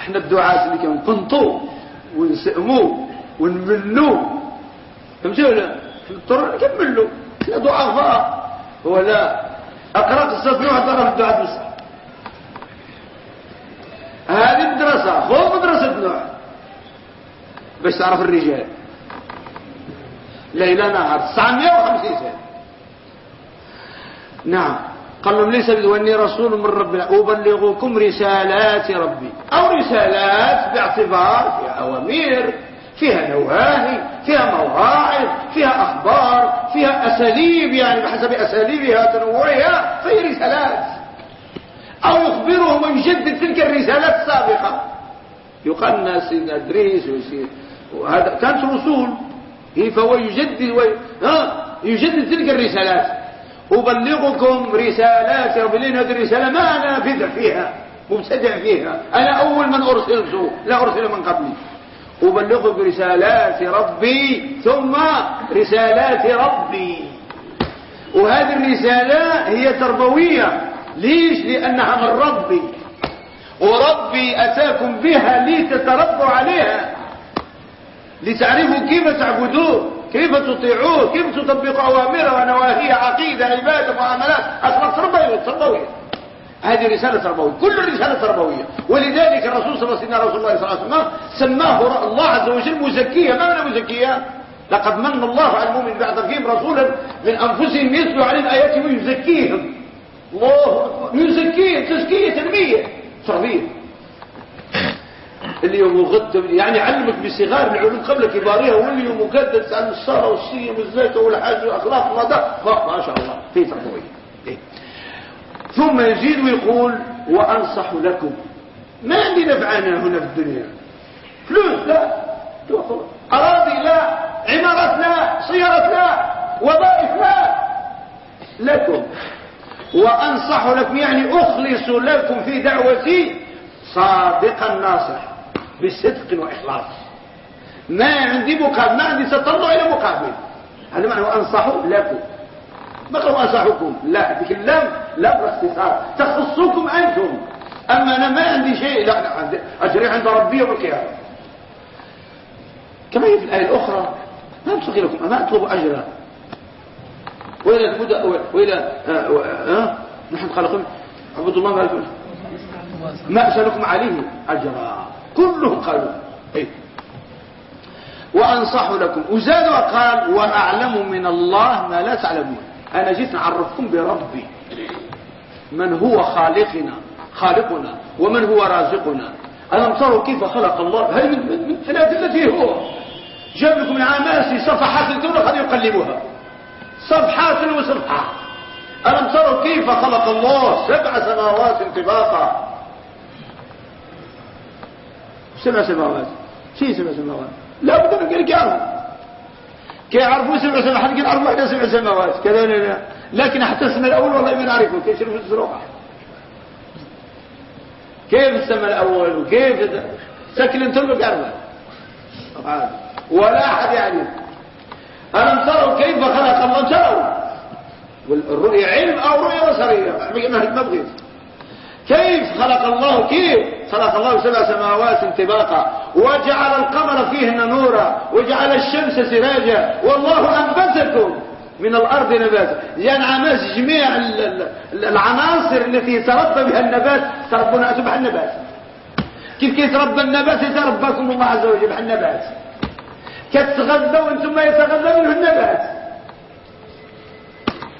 إحنا الدعاة اللي كنقنطوا ونسئموا ونملوا فهمتوا ولا؟ نضطر نكملوا إحنا ضعفاء ولا اقرا قصه نوح ترى في الدعاء بس. هذه مدرسه خذ مدرسه نوح. باش تعرف الرجال. ليلة نهار 950 سنة. نعم. قال لهم ليس واني رسول من ربنا أبلغكم رسالات ربي. أو رسالات باعتبار فيها أوامر فيها نواهي فيها مواعظ فيها أخبار فيها أساليب يعني بحسب أساليبها تنوعها فهي رسالات. أو يخبرهم ويجدد تلك الرسالات السابقة. يقال الناس سيدنا إدريس وهذا كانت رسول. فهو يجدد و... ها؟ يجدد تلك الرسالات. أبلغكم رسالات هذه الرسالة ما أنا بدع فيها مبتدع فيها. أنا أول من أرسلت لا أرسل من قبلي. أبلغ برسالات ربي ثم رسالات ربي. وهذه الرسالة هي تربوية. ليش؟ لأنها من ربي. وربي أتاكم بها لتتربوا عليها. لتعرفوا كيف تعبدوه. كيف تطيعوه؟ كيف تطبقوا أوامره ونواهيه؟ عقيدة عبادة معاملات؟ أخلاق تربوية تربوية. هذه رسالة تربوية كل رسالة تربوية. ولذلك الرسول صلى الله عليه وسلم صلى الله عليه وسلم سماه الله عز وجل مزكية. ما معنى مزكية؟ لقد من الله على المؤمن بعد فيهم رسولا من أنفسهم يتلو عليهم آياته ويزكيهم. الله يزكيهم تزكية تنمية. تربية. اليوم غد يعني علمك بصغار العلوم قبل كبارها واليوم مكدس عن الصلاة والصيام والزكاة والحج والأخلاق وهذا ما شاء الله. في تربوية إيه؟ ثم يزيد ويقول وأنصح لكم. ما عندي نفعنا هنا في الدنيا. فلوس؟ لا. أراضي؟ لا. عمارات؟ لا. سيارات؟ لا. وظائف؟ لا. لكم. وأنصح لكم يعني أخلص لكم في دعوتي صادقا ناصح بصدق وإخلاص. ما عندي مقابل ما عندي تطلع إلى مقابل. هذا معنى أنصح لكم. ما قالوا أنصحكم؟ لا ذيك اللام لا باختصار تخصكم أنتم. أما أنا ما عندي شيء لا عندي أجري عند ربي يوم القيامة. كما هي في الآية الأخرى ما أبتغي لكم ما أطلب أجرا. وإلى المدى وإلى آه آه نحن قال عبد الله ما ما أسألكم عليه أجرا. كلهم قالوا إيه. وأنصح لكم. وزاد وقال وأعلم من الله ما لا تعلمون. أنا جيت نعرفكم بربي. من هو خالقنا؟ خالقنا. ومن هو رازقنا؟ ألم تروا كيف خلق الله؟ هذه من التي هو. جاب لكم العماسي صفحات الدولة قد يقلبها. صفحات وصفحات. ألم تروا كيف خلق الله سبع سماوات انطباقا سبع سماوات. شيء سبع سماوات؟ لا بد من قال يعرفوا كي يعرفوا سبع سماوات حد يعرفوا واحدة سبع سماوات. كذا لا لكن حتى السنة الأول والله ما نعرفه. كيف يشرفوا الزروقة كيف السماء الأول؟ وكيف سكن أنتم يعرفها ولا أحد يعرف ألم تروا كيف خلق الله؟ تروا. والرؤية علم أو رؤية بصرية؟ ما بغيت. كيف خلق الله؟ كيف؟ خلق الله سبع سماوات انطباقا وجعل القمر فيهن نورا وجعل الشمس سراجا والله أنبتكم من الأرض نباتا ينعمس جميع العناصر التي يتربى بها النبات. تربنا بها النبات. كيف يتربى النبات؟ يترباكم الله عز وجل بها النبات كتغذى وأنتم ما يتغذى منه النبات.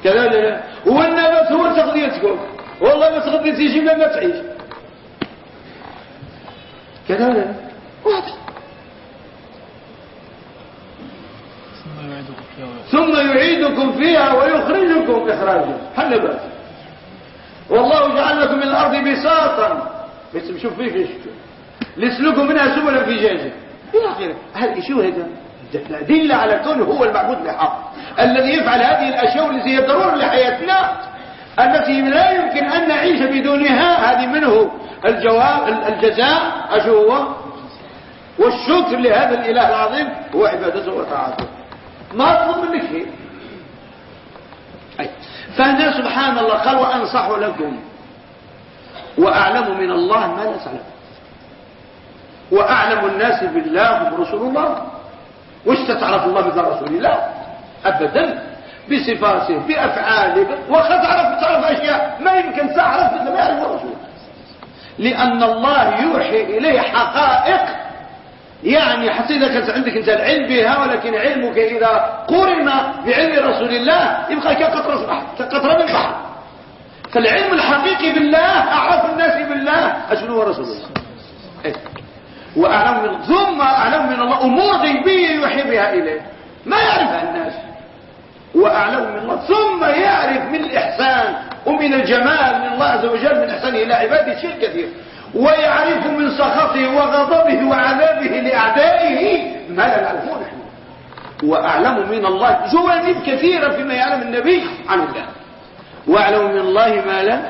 كذلك. والنبات هو تغذيتكم. والله ما تغطي تيجي ما تعيش. كذا واضح. ثم يعيدكم فيها ويخرجكم إخراجا. حل بس والله جعل لكم من الأرض بساطا. بس شوف فيه فيش لسلكوا منها سبلا فجاجا إلى آخره هل شو هذا؟ دل على كونه هو المعبود بحق الذي يفعل هذه الأشياء التي هي ضرورة لحياتنا. التي لا يمكن أن نعيش بدونها هذه منه الجواب الجزاء أشو هو والشكر لهذا الإله العظيم هو عبادته وطاعته. ما أطلب منك شيء. فهنا سبحان الله قال وأنصح لكم وأعلم من الله ما لا تعلم وأعلم الناس بالله برسول الله. وش تعرف الله مثل رسول الله أبدا. بصفاته بأفعاله وقد تعرف تعرف أشياء ما يمكن تعرف مثل ما يعرف الرسول. لأن الله يوحي إليه حقائق يعني حتى إذا كانت عندك انت العلم بها ولكن علمك إذا قرن بعلم رسول الله يبقى كقطرة كقطرة من البحر. فالعلم الحقيقي بالله أعرف الناس بالله أشنو هو رسول الله؟ وأعلم من ثم أعلم من الله أمور غيبية يوحي بها إليه. ما يعرفها الناس. وأعلم من الله ثم يعرف من الإحسان. ومن الجمال من الله عز وجل من إحسانه إلى عباده شيء كثير. ويعرف من سخطه وغضبه وعذابه لأعدائه ما لا نعرفه نحن وأعلم من الله جوانب كثيرة فيما يعلم النبي عن الله. وأعلم من الله ما لا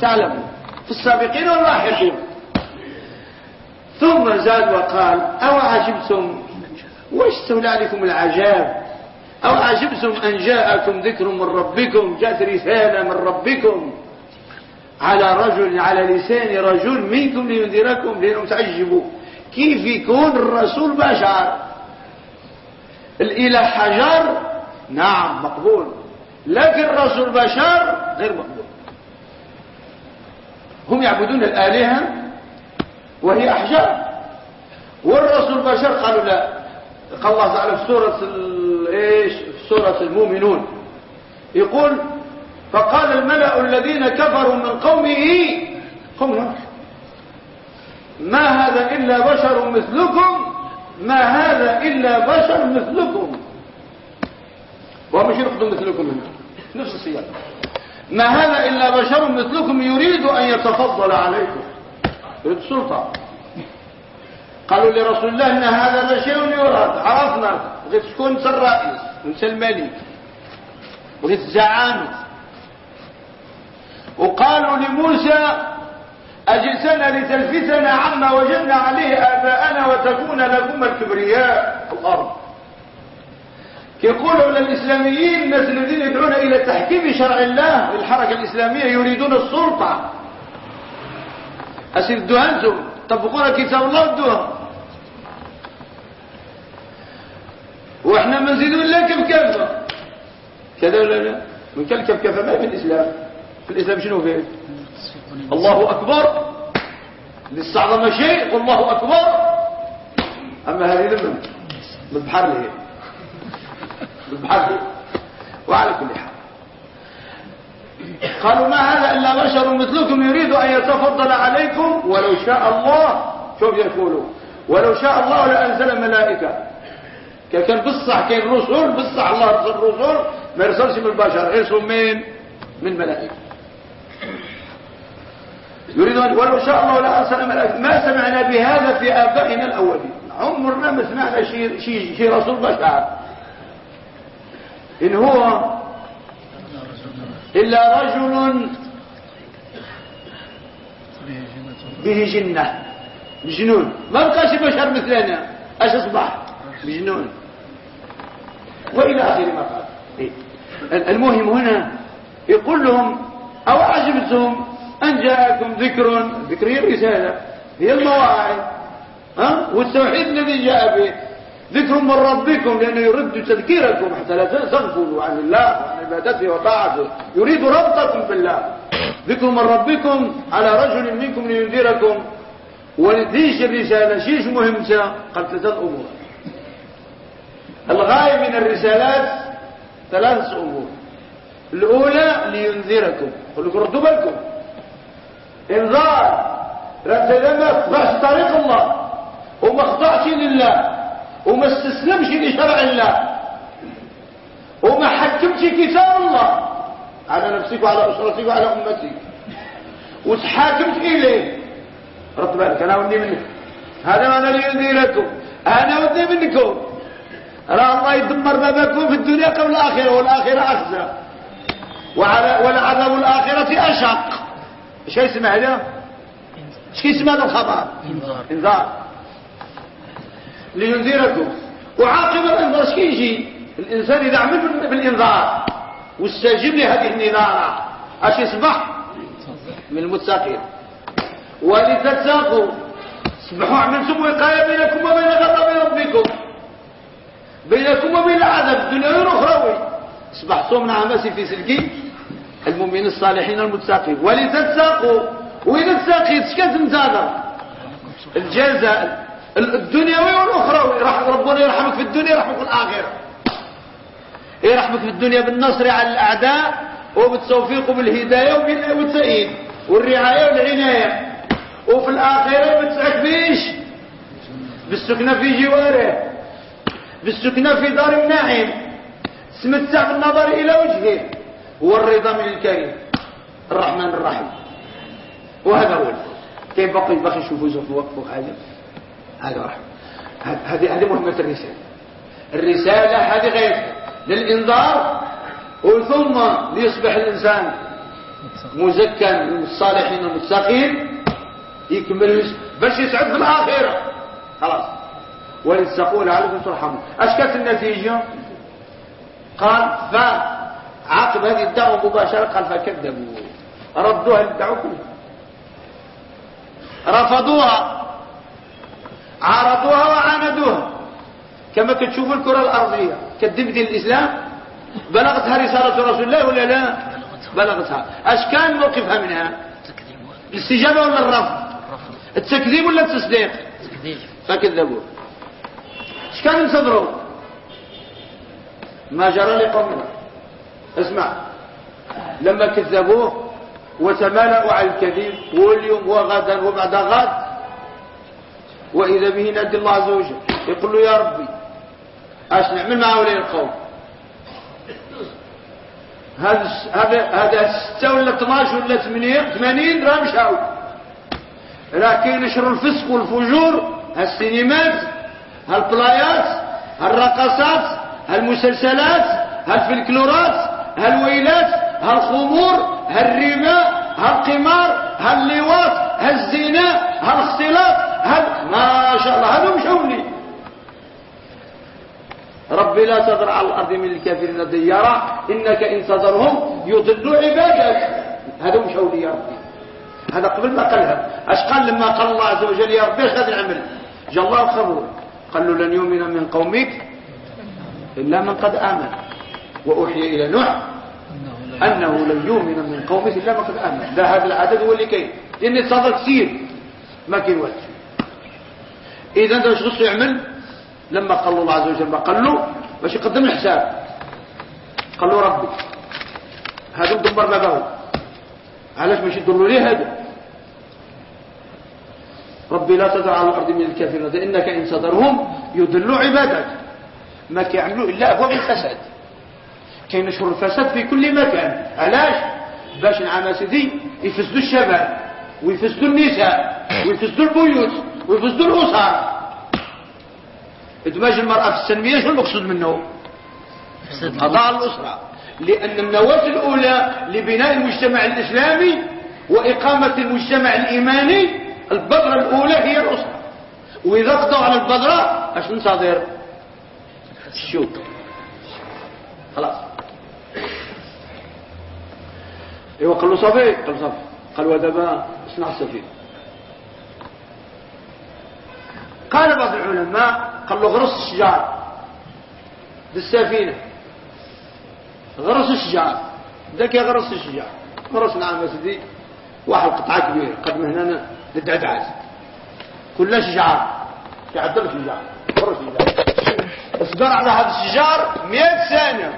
تعلمون. في السابقين واللاحقين ثم زاد وقال أو عجبتم واش استولى عليكم العجاب. أو عجبتم أن جاءكم ذكر من ربكم جاءت رسالة من ربكم على رجل على لسان رجل منكم لينذركم لأنهم تعجبوا. كيف يكون الرسول بشر؟ الإله حجر؟ نعم مقبول. لكن الرسول بشر غير مقبول. هم يعبدون الآلهة وهي أحجار. والرسول بشر قالوا لا. قال الله تعالى في سورة إيش؟ في سورة المؤمنون. يقول فقال الملأ الذين كفروا من قومه قوم ما هذا إلا بشر مثلكم؟ ما هذا إلا بشر مثلكم؟ ومش يرقدوا مثلكم هنا. نفس السياق. ما هذا إلا بشر مثلكم يريد أن يتفضل عليكم؟ يريد السلطة قالوا لرسول الله إن هذا شيء يراد عرفنا. بغيت تكون أنت الرئيس أنت الملك. بغيت الزعامة وقالوا لموسى أجئتنا لتلفتنا عما وجدنا عليه آباءنا وتكون لكم الكبرياء. في الأرض يقولوا للإسلاميين الناس الذين يدعون إلى تحكيم شرع الله الحركة الإسلامية يريدون السلطة. أسير أنتم. طبقون كتاب الله ودوها وإحنا ما نزيدوا الا كفكفه كذا ولا لا؟ من كفكفه ما في الإسلام. في الإسلام شنو فيه؟ الله أكبر. لاستعظم شيء والله أكبر. أما هذه لمن من؟ البحر ليه؟ من البحر ليه وعلى كل حال. قالوا ما هذا؟ بشر مثلكم يريد أن يتفضل عليكم. ولو شاء الله شوف يقولوا. ولو شاء الله لأنزل ملائكة كان بصح كان رسول بصح الله رسول رسول ما يرسلش من البشر. يرسل من من الملائكة. يريد أن ولو شاء الله لأنزل ملائكة ما سمعنا بهذا في آبائنا الأولين. عمرنا ما سمعنا شيء شيء شيء رسول بشر. إن هو إلا رجل به جنة. مجنون. ما بقاش بشر مثلنا. اش اصبح؟ مجنون. وإلى آخر ما قال. إيه؟ المهم هنا يقول لهم أو عجبتم أن جاءكم ذكر ذكر هي الرسالة. هي المواعظ. ها؟ والتوحيد الذي جاء به. ذكر من ربكم لأنه يرد تذكيركم حتى لا تغفلوا عن الله وعن عبادته وطاعته. يريد ربطكم بالله. ذكر من ربكم على رجل منكم لينذركم. ولديش الرسالة شيش مهمته قد ثلاث أمور. الغاية من الرسالات ثلاث أمور. الأولى لينذركم. قل لكم ردوا بالكم. انذار. رسل ما تخضعش طريق الله. وما خضعش لله. وما استسلمش لشرع الله. وما حكمش كتاب الله. على نفسك وعلى أسرتك وعلى أمتك. وتحاكمت إليه رد بالك أنا ودي منك. هذا ما أنا لي لكم. أنا ودي منكم. راه الله يدمر بابكم في الدنيا قبل الآخرة والآخرة أخزى. وعلى والعذاب الآخرة أشق. إيش يسمع هذا؟ إيش يسمع هذا الخبر؟ إنذار. إنذار. لينذركم وعاقب الإنذار. إيش يجي؟ الإنسان إذا عمل بالإنذار. واستجيب لهذه النذاره اش يصبح من المتساقين ولتتساقوا اصبحوا عملتم وقاية بينكم وبين غضب ربكم. بينكم وبين العذاب. الدنيوي والاخروي اصبحتم من عماسي في سلكي المؤمنين الصالحين المتساقين ولتتساقوا وإذا تساقيت شكات مزادر الجزاء. الدنيوي والأخروي. ربنا يرحمك في الدنيا يرحمك في الآخرة. يرحمك في الدنيا بالنصر على الأعداء وبالتوفيق وبالهدايه وبالتأييد والرعاية والعناية. وفي الآخرة بتسعك بيش بالسكنة في جواره بالسكنة في دار النعيم. تمتع بالنظر إلى وجهه والرضا من الكريم. الرحمن الرحيم. وهذا هو كيف بقي؟ بقي شوفوا زوج فوق حاجة هذا واحد هذه هذه مهمة الرسالة. الرسالة هذه غير. للإنذار وثم ليصبح الإنسان مزكى من الصالحين المتقين يكمل باش يسعد في الآخرة. خلاص. ولتسقوا لعلكم ترحمون أش كانت النتيجة؟ قال فعقب هذه الدعوة مباشرة. قال فكذبوا ردوها للدعوة كلها. رفضوها. عارضوها وعاندوها. كما كتشوفوا الكرة الأرضية. كتدب دين الإسلام. بلغتها رسالة رسول الله ولا لا؟ بلغتها. أش كان موقفها منها؟ الاستجابة ولا الرفض؟ التكذيب ولا التصديق؟ فكذبوا اش كانوا يصدروا ما جرى لقومنا. اسمع. لما كذبوه وتمالأوا على الكذب واليوم وغدا وبعد غد وإذا به نادي الله عز وجل. يقول له يا ربي اش نعمل مع هؤلاء القوم؟ هذا هذا 6 ولا 12 ولا 80 راه مشاو. راه نشر الفسق والفجور هالسينمات هالبلايات هالرقصات هالمسلسلات هالفلكلورات هالويلات هالخمور هالربا هالقمار هاللواط هالزنا هالاختلاط هال ما شاء الله هذا مشوني ربي لا تذر على الأرض من الكافرين ديارا إنك إن تذرهم يضلوا عبادك. هذا مش أولي يا ربي. هذا قبل ما قالها اش قال لما قال الله عز وجل يا ربي هذا العمل. جاء الله الخبر. قال له لن يؤمن من قومك إلا من قد آمن. وأوحي إلى نوح أنه لن يؤمن من قومك إلا من قد آمن. لا هذا العدد هو اللي كاين لأن صدر كثير. ما كاين والو إذا أنت إيش يعمل. لما قال الله عز وجل قال له باش يقدم الحساب قال له ربي هذا دمر بابه علاش باش يدلوا ليه هذا ربي لا تدع على الأرض من الكافرين إنك إن صدرهم يضلوا عبادك. ما كيعملوا إلا ابواب الفساد كاين شر الفساد في كل مكان. علاش؟ باش العناسدي يفسدوا الشباب ويفسدوا النساء ويفسدوا البيوت ويفسدوا الأسر. ادماج المرأة في التنمية شو المقصود منه؟ قضاء الأسرة. لأن النواة الأولى لبناء المجتمع الإسلامي وإقامة المجتمع الإيماني البذرة الأولى هي الأسرة. وإذا قضوا على البذرة أش نصادر الشوك خلاص. إيوا قال له صافي. قال له صافي قال ودابا اصنع السفينه قال بعض العلماء قال له غرس الشجار بالسفينة. غرس الشجار. ذاك يغرس الشجار. غرس نعم سيدي واحد قطعة كبيرة قد مهنا للدعدعات كلها شجار. يعدل شجار. غرس شجار. اصبر على هذا الشجار مئة سنة.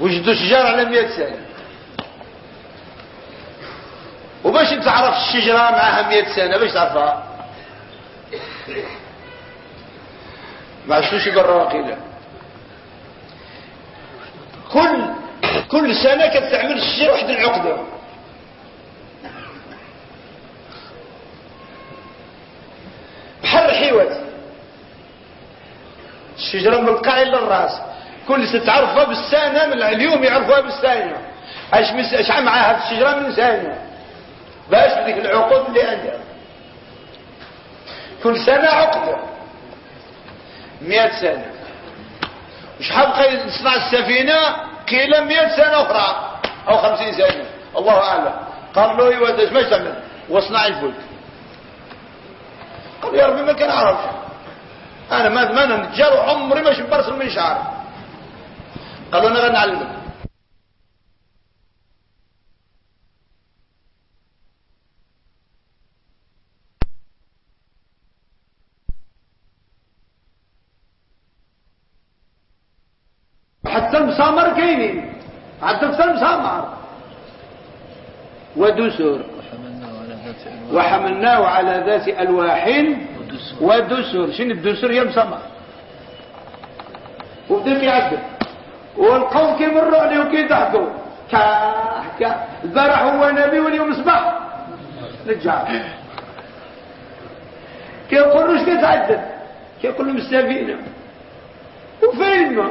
وجدوا الشجار على مئة سنة. وباش تعرف الشجرة معها مئة سنة باش تعرفها؟ ما عشوش بالرواقيلة كل كل سنة كتعمل الشجرة واحد العقدة. بحال الحيوات الشجرة من القاع للراس كل سنة تعرفها بالسنة من اليوم يعرفوها بالسنة أش مس... أش معها هذه الشجرة من سنة باش بديك العقود اللي عندها. كل سنة عقدة مئة سنة. مش حبقى يصنع السفينة؟ كيلا مئة سنة أخرى. أو خمسين سنة. الله أعلم. قال له يودش ما تعمل واصنع الفلك. قال يا ربي ما كان أعرف. أنا ما أنا نتجار عمري ما شبرس من شعر. قالوا أنا غنعلمك حتى المسامر كاينين حتى المسامر ودسر. وحملناه على ذات ألواح ودسر. شنو الدسر؟ يا مسامر وبدا كيعدل والقوم كيمروا عليه وكيضحكوا. كا البارح هو نبي واليوم اصبح نجار كيقول له اش كتعدل كيقول له مستفينه وفين؟ ما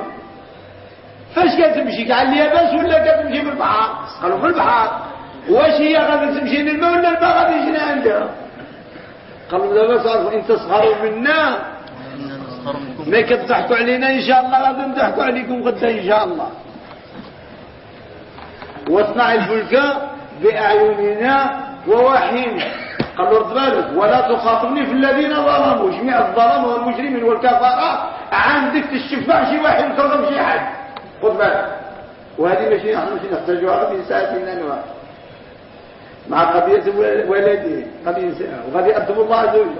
فاش كتمشي؟ كاع اليابس ولا كتمشي بالبحر؟ قالوا في البحر واش هي غادي تمشي للماء ولا الماء غادي يجينا عندها؟ قالوا دابا صار إن تسخروا منا. ما كتضحكوا علينا إن شاء الله غادي نضحكوا عليكم غدا إن شاء الله. واصنع الفلك بأعيننا ووحينا. قال له رد بالك ولا تخاطبني في الذين ظلموا. جميع الظلم والمجرمين والكفارة؟ عندك تشفع شي واحد وترغب شي حد. خذ بالك. وهذه ماشي نحن ماشي نحتاجوها من ساعتنا نوع مع قضية ولده قضية وغادي يقدم الله عز وجل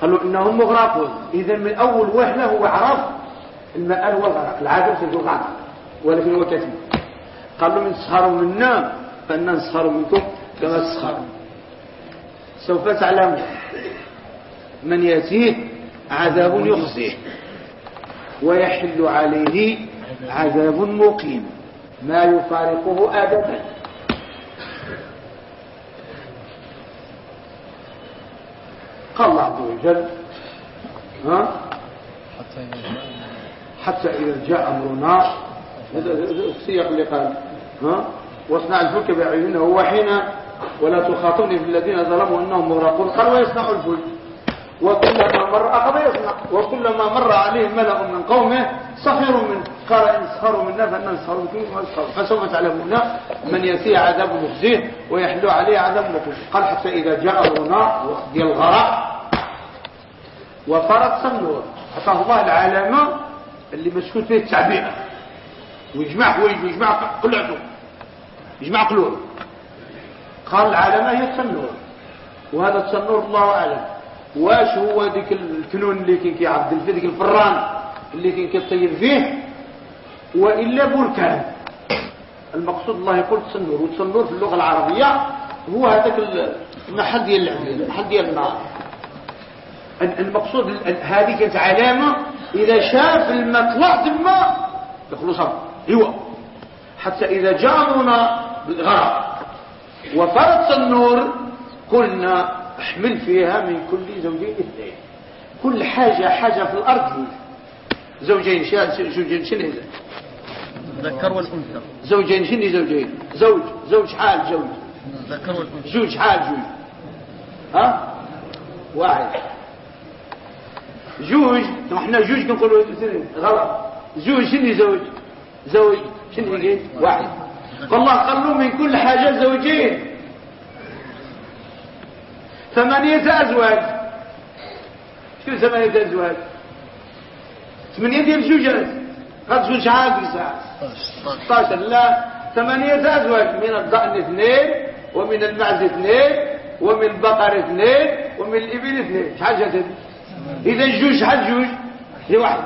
قالوا إنهم مغرقون. إذا من أول وهلة هو عرف الماء هو الغرق. العادة في الغرق ولكن هو كتب قالوا من تسخروا منا فإننا نسخر منكم كما تسخروا سوف تعلمون. من يأتيه عذاب يخزيه. ويحل عليه عذاب مقيم. ما يفارقه أبدا قال الله عز وجل ها؟ حتى إذا جاء أمرنا. هذا السياق اللي قال ها؟ واصنع الفلك بأعيننا وحينا ولا تخاطبني في الذين ظلموا إنهم مغرقون. قال ويصنع الفلك. وكلما مر أخذ يصنع. وكلما مر عليه ملأ من قومه سخروا منه. قال إن سخروا منا فان نسخر منكم فسوف تعلمون من ياتيه عذاب مخزيه ويحلو عليه عذاب مخزيه قال حتى إذا جاء امرنا ديال الغرق وفرط النور عطاه الله العلامة اللي مسكوت فيه التعبئه ويجمع حوايج ويجمع قلعته يجمع قلوب قال العلامة هي التنور. وهذا التنور الله أعلم. واش هو ديك الكنون اللي كان كيعبد فيه ديك الفران اللي كان كيطير فيه؟ وإلا بركان المقصود الله يقول تسنور والتسنور في اللغة العربية هو هذاك المحل ديال العبيد المحل ديال النار. المقصود هذه كانت علامة إذا شاف المطلع تما يخلص أيوه حتى إذا جاء أمرنا بالغرق. وفرط النور قلنا احمل فيها من كل زوجين اثنين. كل حاجة حاجة في الأرض. زوجين زوجين شنو؟ ذكر والأنثى. زوجين شنو زوجين؟ زوج زوج حال زوج. ذكر والأنثى. زوج حال زوج. ها؟ واحد. جوج إحنا جوج كنقولوا غلط. زوج شنو زوج؟ زوج شنو واحد. فالله قال له من كل حاجة زوجين. ثمانية أزواج. شو ثمانية أزواج؟ ثمانية ديال زوجات. قد شحال في ساعة. 16 لا. ثمانية أزواج من الضأن اثنين ومن المعز اثنين ومن البقر اثنين ومن الإبل اثنين. شحال جات إذا جوج شحال جوج؟ هي واحد.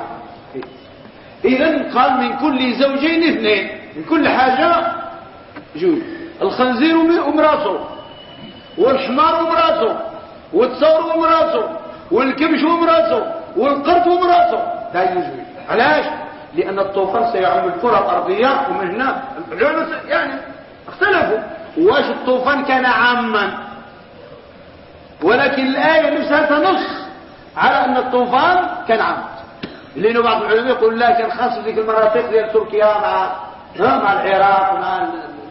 إذا قال من كل زوجين اثنين. من كل حاجة جوج. الخنزير ومراته والحمار ومراته والثور ومراته والكبش ومراته والقرد ومراته ده جوج. علاش؟ لأن الطوفان سيعم الكرة الأرضية ومن هنا العلماء يعني اختلفوا. واش الطوفان كان عاما؟ ولكن الآية نفسها تنص على أن الطوفان كان عام لأنه بعض العلماء يقول لا كان خاص ديك المناطق ديال تركيا مع مع العراق مع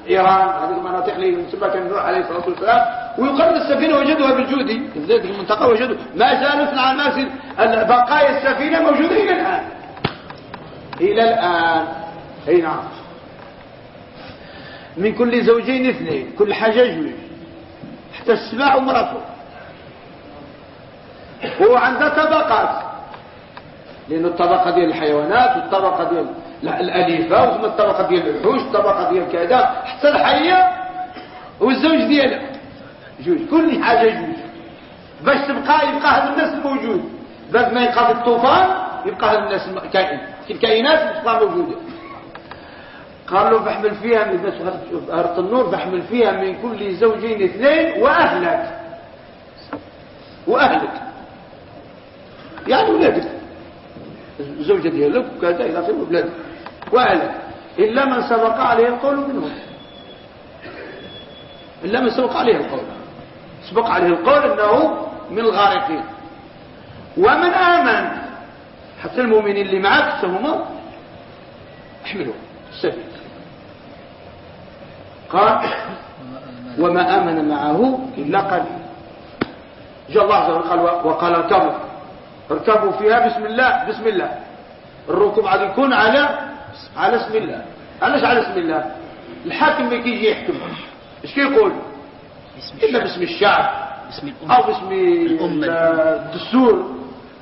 ايران هذه المناطق اللي ينسبها كان نوح عليه الصلاة والسلام. ويقال السفينة وجدوها بالجودي. في المنطقة وجدوا ما زالوا يصنع الناس بقايا السفينة موجوده إلى الآن. إلى الآن. أي نعم. من كل زوجين اثنين كل حاجة جوج حتى السباع ومراته. هو عنده طبقات. لأن الطبقة ديال الحيوانات والطبقة ديال الأليفة وثم الطبقة ديال الوحوش الطبقة ديال كذا حتى الحية والزوج ديالها. جوج. كل حاجة جوج باش تبقى يبقى هذا الناس الموجود بعد ما ينقضي الطوفان يبقى هذا الناس كائن. الكائنات تبقى موجودة. قال له فاحمل فيها من أرض النور فاحمل فيها من كل زوجين اثنين وأهلك. وأهلك. يعني ولادك. الزوجة ديالك وكذا إلى آخره وبلادك وأهلك. إلا من سبق عليه القول منهم. إلا من سبق عليه القول. سبق عليه القول أنه من الغارقين. ومن آمن. حتى المؤمنين اللي معك هم تحمله السفينة قال وما آمن معه إلا قليل. جاء الله عز وجل قال وقال اركبوا اركبوا فيها بسم الله بسم الله. الركوب عاد يكون على على اسم الله. علاش على اسم الله؟ الحاكم ما كيجي يحكم. إيش كيقول؟ إلا باسم الشعب. باسم الأمة. أو باسم. الدستور.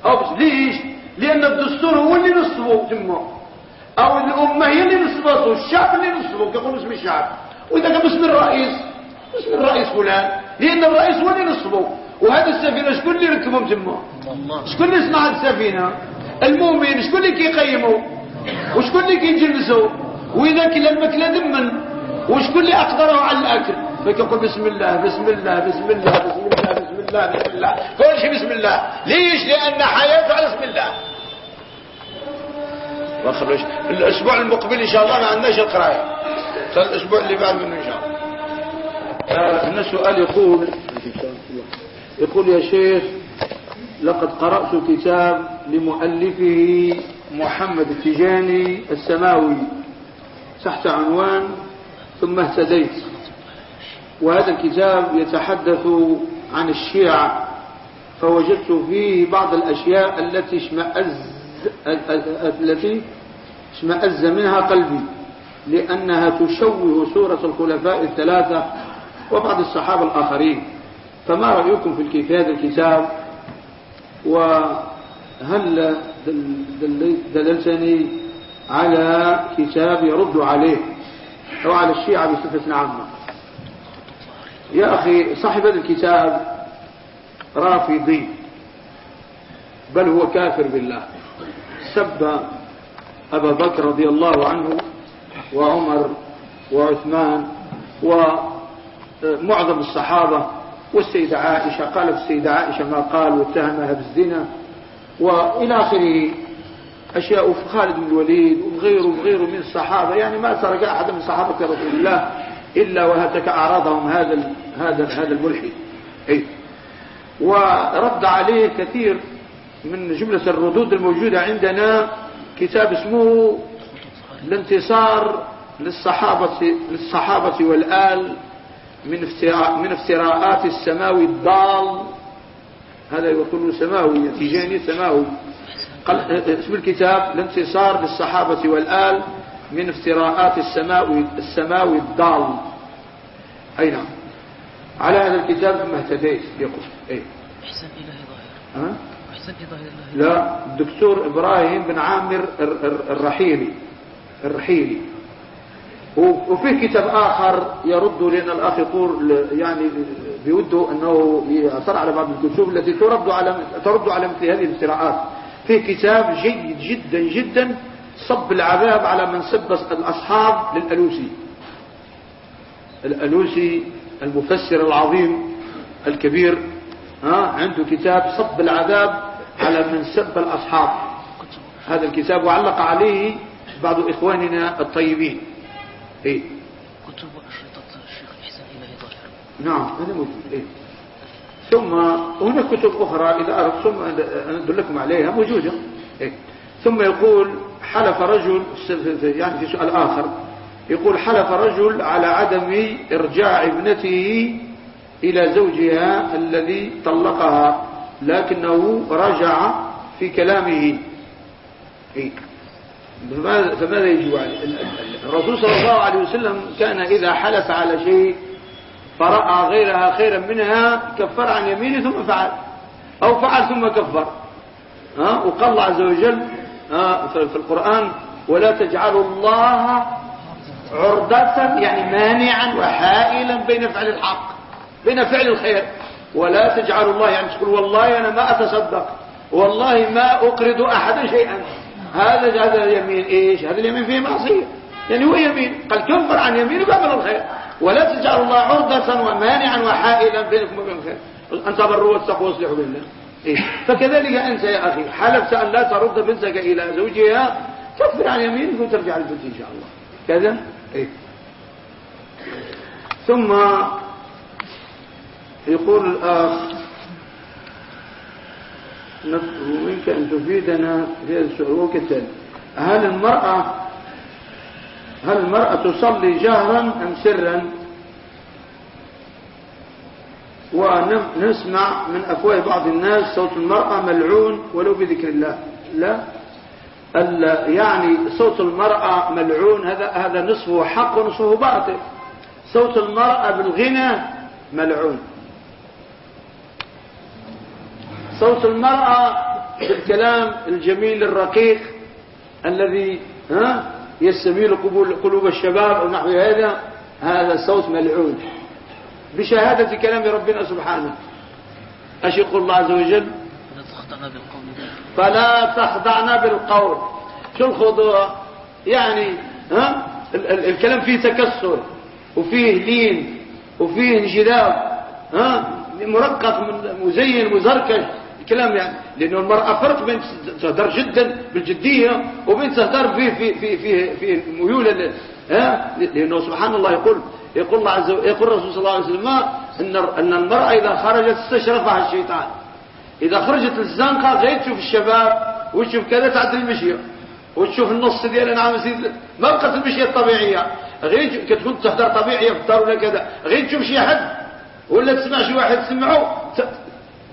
أو باسم ليش؟ لأن الدستور هو اللي نصبه تما أو الأمة هي اللي نصبته الشعب اللي نصبه كيقول باسم الشعب وإذا كان باسم الرئيس باسم الرئيس فلان. لأن الرئيس هو اللي نصبه. وهذا السفينة شكون اللي ركبهم تما شكون اللي صنع السفينة؟ المؤمن شكون اللي كيقيمه وشكون اللي كيجلسه وإذا كلا المكلة دمن وشكون اللي أقدره على الأكل؟ فكيقول بسم الله بسم الله بسم الله بسم الله بسم الله بسم الله كل شيء بسم الله. ليش؟ لأن حياته على بسم الله. واخرج الأسبوع المقبل إن شاء الله ما عندناش القراية. الأسبوع اللي بعد منه إن شاء الله. آه، هنا سؤال يقول يقول يا شيخ لقد قرأت كتاب لمؤلفه محمد التجاني السماوي. تحت عنوان ثم اهتديت. وهذا الكتاب يتحدث عن الشيعة فوجدت فيه بعض الأشياء التي اشمأز التي اشمأز منها قلبي لأنها تشوه صورة الخلفاء الثلاثة وبعض الصحابة الآخرين. فما رأيكم في هذا الكتاب؟ وهل دل- دل- دللتني على كتاب يرد عليه؟ أو على الشيعة بصفة عامة. يا أخي صاحب هذا الكتاب رافضي. بل هو كافر بالله. سب أبا بكر رضي الله عنه وعمر وعثمان ومعظم الصحابة والسيدة عائشة. قالت السيدة عائشة ما قال واتهمها بالزنا. وإلى آخره أشياء في خالد بن الوليد وغيره وغيره من الصحابة. يعني ما ترك أحد من صحابة رسول الله إلا وهتك أعراضهم هذا هذا هذا الملحد. أي ورد عليه كثير من جملة الردود الموجودة عندنا كتاب اسمه الانتصار للصحابة للصحابة والآل من افتراء من افتراءات السماوي الضال. هذا يقول سماوي تيجاني سماوي. قال اسم الكتاب الانتصار للصحابة والآل من افتراءات السماوي السماوي الضال. أي نعم. على هذا الكتاب ثم اهتديت. يقول. إيه. أحسن الهي ظاهر؟ أحسن الهي ظاهر لا الدكتور إبراهيم بن عامر الر- الر- الرحيلي. الرحيلي. وفيه كتاب آخر يرد لأن الأخ يقول يعني بوده أنه يعثر على بعض الكتب التي ترد على ترد على مثل هذه الافتراءات. فيه كتاب جيد جدا جدا صب العذاب على من سب الأصحاب للألوسي. الألوسي المفسر العظيم الكبير ها عنده كتاب صب العذاب على من سب الأصحاب. هذا الكتاب وعلق عليه بعض إخواننا الطيبين. إيه؟ كتب أشرطة الشيخ احسن الهي ظاهر نعم هذا موجود. إيه؟ ثم هناك كتب أخرى إذا أردت ثم أدلكم عليها موجودة إيه؟ ثم يقول حلف رجل يعني في سؤال آخر يقول حلف رجل على عدم إرجاع ابنته إلى زوجها الذي طلقها لكنه رجع في كلامه إيه؟ فماذا, يجب عليه ال- ال- الرسول صلى الله عليه وسلم كان إذا حلف على شيء فرأى غيرها خيرا منها كفر عن يمينه ثم فعل. أو فعل ثم كفر. ها؟ وقال الله عز وجل في القرآن ولا تجعلوا الله عرضة يعني مانعا وحائلا بين فعل الحق بين فعل الخير. ولا تجعلوا الله يعني تقول والله أنا ما أتصدق والله ما أقرض أحدا شيئا. هذا هذا اليمين إيش؟ هذا اليمين فيه معصية. يعني هو يمين. قال كفر عن يمينه قبل الخير. ولا تجعلوا الله عرضة ومانعا وحائلا بينكم وبين الخير. أن تبروا واتقوا واصلحوا بالله. إيه؟ فكذلك أنت يا أخي. حلفت أن لا ترد بنتك إلى زوجها. كفر عن يمينك وترجع البنت إن شاء الله. كذا؟ إيه؟ ثم يقول الآخ نطلب منك أن تفيدنا في هذا السؤال. وكالتالي هل المرأة هل المرأة تصلي جهرا أم سرا؟ ونسمع من أفواه بعض الناس صوت المرأة ملعون ولو بذكر الله. لا. يعني صوت المرأة ملعون هذا هذا نصفه حق ونصفه باطل. صوت المرأة بالغنى ملعون. صوت المرأة بالكلام الجميل الرقيق الذي ها؟ يستميل قبول- قلوب الشباب ونحو هذا هذا صوت ملعون. بشهادة كلام ربنا سبحانه. يقول الله عز وجل. فلا تخضعنا بالقول. شو الخضوع؟ يعني ها؟ ال ال الكلام فيه تكسر وفيه لين وفيه انجذاب ها؟ مرقق مزين مزركش. الكلام يعني لأنه المرأة فرق بين تهدر جدا بالجدية وبين تهدر في في في في في ميول ها؟ لأنه سبحان الله يقول يقول الله عز وجل يقول الرسول صلى الله عليه وسلم إن إن المرأة إذا خرجت استشرفها الشيطان. إذا خرجت للزنقه غير تشوف الشباب وتشوف كذا تعدل المشية وتشوف النص ديال نعم سيد ما بقت المشية الطبيعية. غير كتكون تهدر طبيعية في الدار ولا كذا. غير تشوف شي حد ولا تسمع شي واحد تسمعه